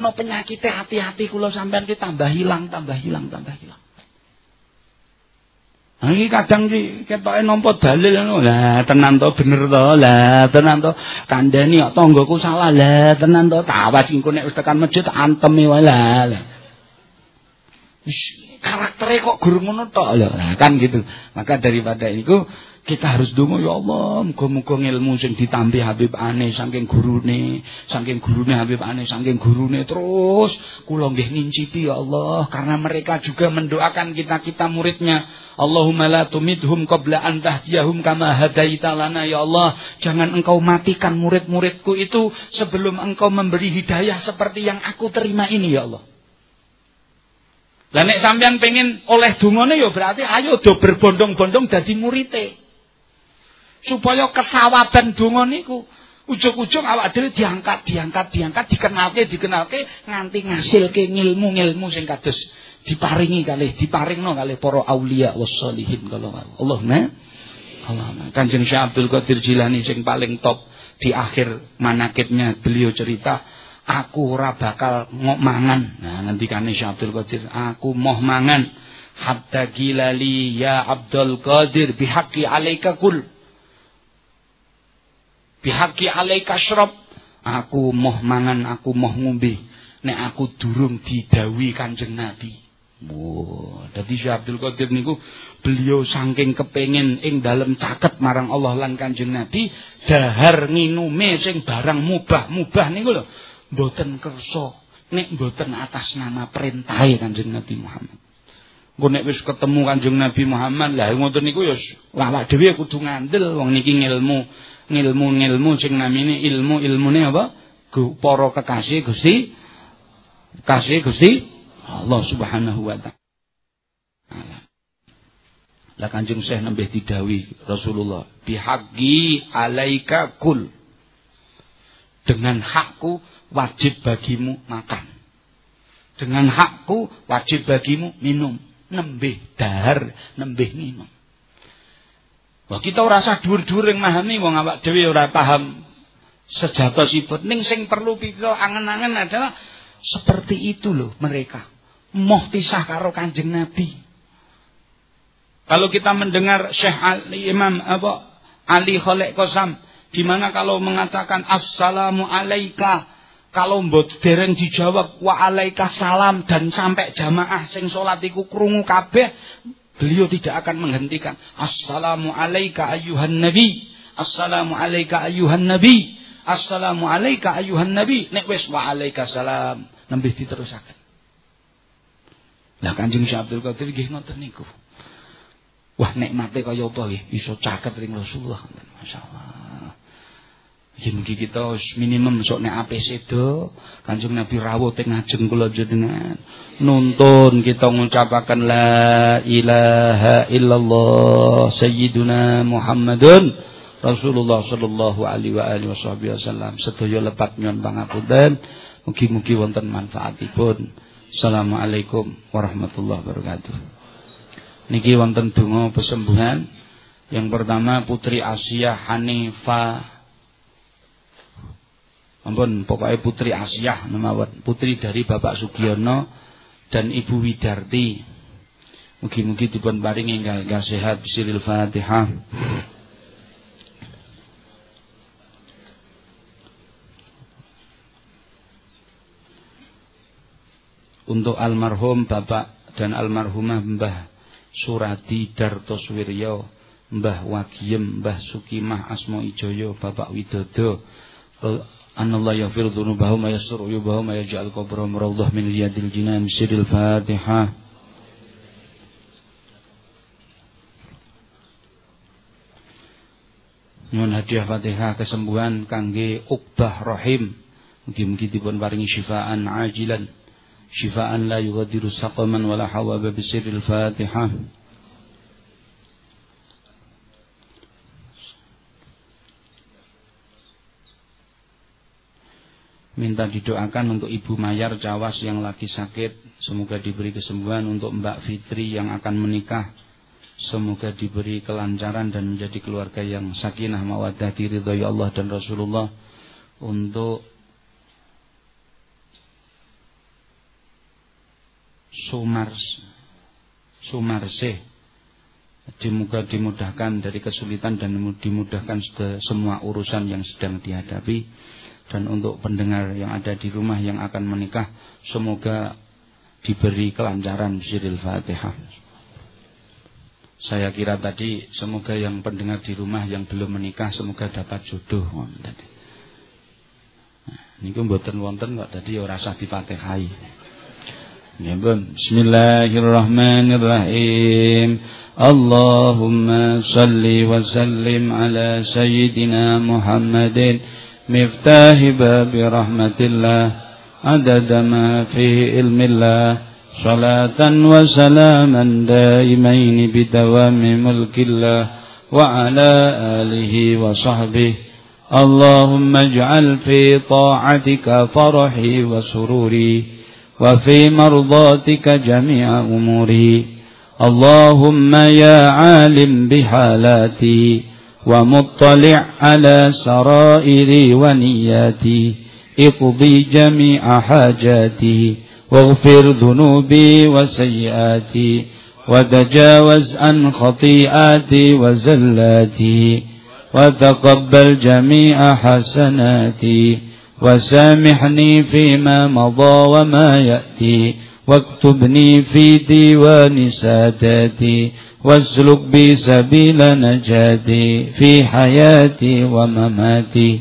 no penyakit hati-hati kula sampean ki tambah hilang, tambah hilang, tambah hilang. Nah, ini kadang ki ketoke nampa dalil ngono. Lah tenan to bener to. Lah tenan to kandhani kok tanggoku salah. Lah tenan to tawas engko nek wis tekan masjid antemi wae lah. karakternya kok guru ngono tok nah, kan gitu maka daripada itu kita harus donga ya Allah muga-muga ilmu sing ditampi Habib Ane saking gurune saking gurune Habib Ane saking gurune. Terus kula nggih ngincipi ya Allah karena mereka juga mendoakan kita-kita muridnya. Allahumma la tumidhum qabla an tahdiyahum kama hadaita lana. Ya Allah jangan engkau matikan murid-muridku itu sebelum engkau memberi hidayah seperti yang aku terima ini ya Allah. Lah nek pengen oleh dungane ya berarti ayo do berbondong-bondong dadi murite supaya kesawaban donga niku ujung-ujung awak dhewe diangkat diangkat diangkat dikenalke dikenalke nganti ngasilke ngilmu-ngilmu sing kados diparingi kali diparingno kali para aulia wassalihin kalau Allah nah. Allah nah. Kanjeng Syekh Abdul Qadir Jilani sing paling top di akhir manakibnya beliau cerita aku ora bakal mangan. Nah nanti kan Syekh Abdul Qadir aku moh mangan. Hatta gilali ya Abdul Qadir bihaqi alaika kul bihaqi alaika syrob aku moh mangan aku moh ngombe. Nek aku durung didawi Kanjeng Nabi. Wah, dadi Syekh Abdul Qadir niku beliau saking kepengin ing dalem caket marang Allah lan Kanjeng Nabi dahar nginume sing barang mubah-mubah niku lho. Mboten kersa. Nek mboten atas nama perintahe Kanjeng Nabi Muhammad. Engko nek wis ketemu Kanjeng Nabi Muhammad lah ngoten niku ya awak dhewe kudu ngandel wong niki ngilmu ngilmu-ngilmu sing namine ilmu-ilmune apa? Para kekasih Gusti kasih Gusti Allah Subhanahu wa taala. Lah Kanjeng Syekh nembih didawi Rasulullah, "Bihaqi alaika kul." Dengan hakku wajib bagimu makan. Dengan hakku wajib bagimu minum. Nembih dahar, nembih minum. Wah kita ora usah dhuwur-dhuwur memahami wong awak dhewe ora paham sejatosipun ning sing perlu kita angen-angen adalah seperti itu loh mereka. Moh pisah karo Kanjeng Nabi. Kalau kita mendengar Syekh Ali Imam apa Ali Khalek Kosam di mana kalau mengatakan assalamu alaika kalau mbot dereng dijawab wa alaika salam dan sampai jamaah sing salat iku krungu kabeh Beliau tidak akan menghentikan. Assalamu alayka ayuhan nabi. Assalamu alayka ayuhan nabi. Assalamu alayka ayuhan nabi. Nek wis wa alayka salam. Nembih diterusaken. Lah Kanjeng Syekh Abdul Qadir nggih ngoten niku. Wah nikmate kaya apa nggih iso caket ring Rasulullah. Masyaallah. Ya mugi kita minimum sok nek ape sedo, Kanjeng Nabi rawuh teng ngajeng kula jenengan. Nuntun kita ngucapaken la ilaha illallah sayyiduna Muhammadun Rasulullah sallallahu alaihi wa alihi wasallam. Sedaya lepat nyon pangapunten. Mugi-mugi wonten manfaatipun. Assalamualaikum warahmatullahi wabarakatuh. Niki wonten donga pesembuhan. Yang pertama Putri Asia Hanifah ampun pokoknya putri Asyah namawat putri dari Bapak Sugiono dan Ibu Widarti. Mugi-mugi dipun paringi enggal sehat bisiril Fatihah. Untuk almarhum Bapak dan almarhumah Mbah Surati Dartoswiryo Mbah Wagiem Mbah Sukimah Asmo Ijoyo Bapak Widodo أن الله يغفر ذنوبهم ويستر عيوبهم ويجعل قبرهم روضة من رياض الجنان سر الفاتحة Nyuwun hadiah Fatihah kesembuhan kangge Uqbah Rahim. Mugi-mugi dipun paringi syifaan ajilan. Syifaan la yughadiru saqaman wala hawaba bisirril Fatihah. Minta didoakan untuk Ibu Mayar Cawas yang lagi sakit. Semoga diberi kesembuhan untuk Mbak Fitri yang akan menikah. Semoga diberi kelancaran dan menjadi keluarga yang sakinah mawaddah diridhoi Allah dan Rasulullah. Untuk Sumars Sumarsih. Dimudahkan dari kesulitan dan dimudahkan semua urusan yang sedang dihadapi dan untuk pendengar yang ada di rumah yang akan menikah semoga diberi kelancaran siril Fatihah. Saya kira tadi semoga yang pendengar di rumah yang belum menikah semoga dapat jodoh. Nah, niku mboten wonten kok tadi ora usah difatihai. Ya pun. Bismillahirrahmanirrahim. Allahumma salli wa sallim ala sayyidina Muhammadin miftahi babi rahmatillah adada ma fihi ilmillah صلاة وسلاما دائمين بدوام ملك الله وعلى آله وصحبه. اللهم اجعل في طاعتك فرحي وسروري وفي مرضاتك جميع أموري. اللهم يا عالم بحالاتي ومطلع على سرائري ونياتي اقضي جميع حاجاتي واغفر ذنوبي وسيئاتي وتجاوز عن خطيئاتي وزلاتي وتقبل جميع حسناتي وسامحني فيما مضى وما يأتي واكتبني في ديوان ساداتي واسلك بي سبيل نجاتي في حياتي ومماتي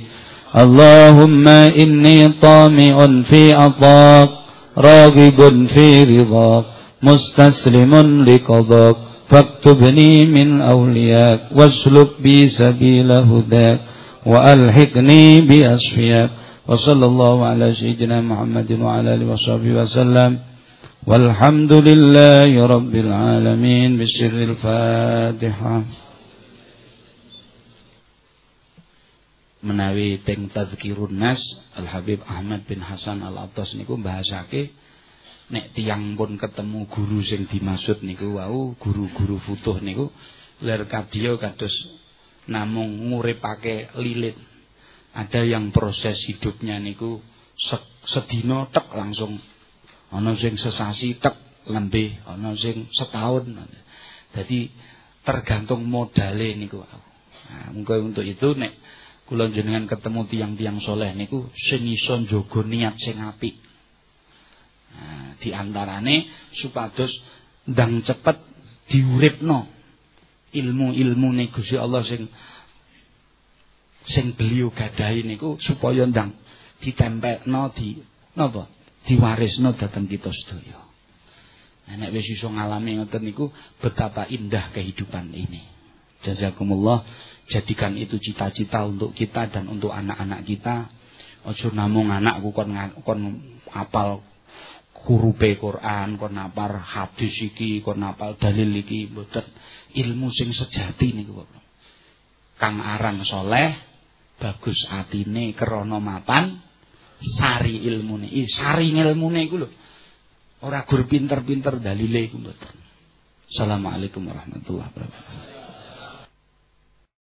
اللهم إني طامع في عطاك راغب في رضاك مستسلم لقضاك فاكتبني من أولياك واسلك بي سبيل هداك وألحقني بأصفياك وصلى الله على سيدنا محمد وعلى آله وصحبه وسلم والحمد لله رب العالمين بسر الفاتحة menawi teng tazkirun nas Al Habib Ahmad bin Hasan Al Atas niku bahasake nek tiang pun ketemu guru sing dimaksud niku wau guru-guru futuh niku ler kadya kados namung nguripake lilit ada yang proses hidupnya niku sedina tek langsung ana sing sesasi tek lembe ana sing setahun. Jadi tergantung modale niku. Nah, mungkin untuk itu nek kula jenengan ketemu tiang-tiang soleh niku sing iso njaga niat sing apik. Nah, di antarane supados ndang cepet diuripno ilmu-ilmu Gusti Allah sing sing beliau gadahi niku supaya ndang ditempelno di napa diwarisno dhateng kita sedaya. Nek wis iso ngalami ngoten niku betapa indah kehidupan ini. Jazakumullah jadikan itu cita-cita untuk kita dan untuk anak-anak kita ojo namung anakku kon kon apal hurufe Quran kon apal hadis iki kon apal dalil iki mboten ilmu sing sejati niku Kang aran soleh bagus atine krana mapan sari ilmune. I sari ilmune iku lho. Ora gur pinter-pinter dalile iku mboten. Assalamualaikum warahmatullahi wabarakatuh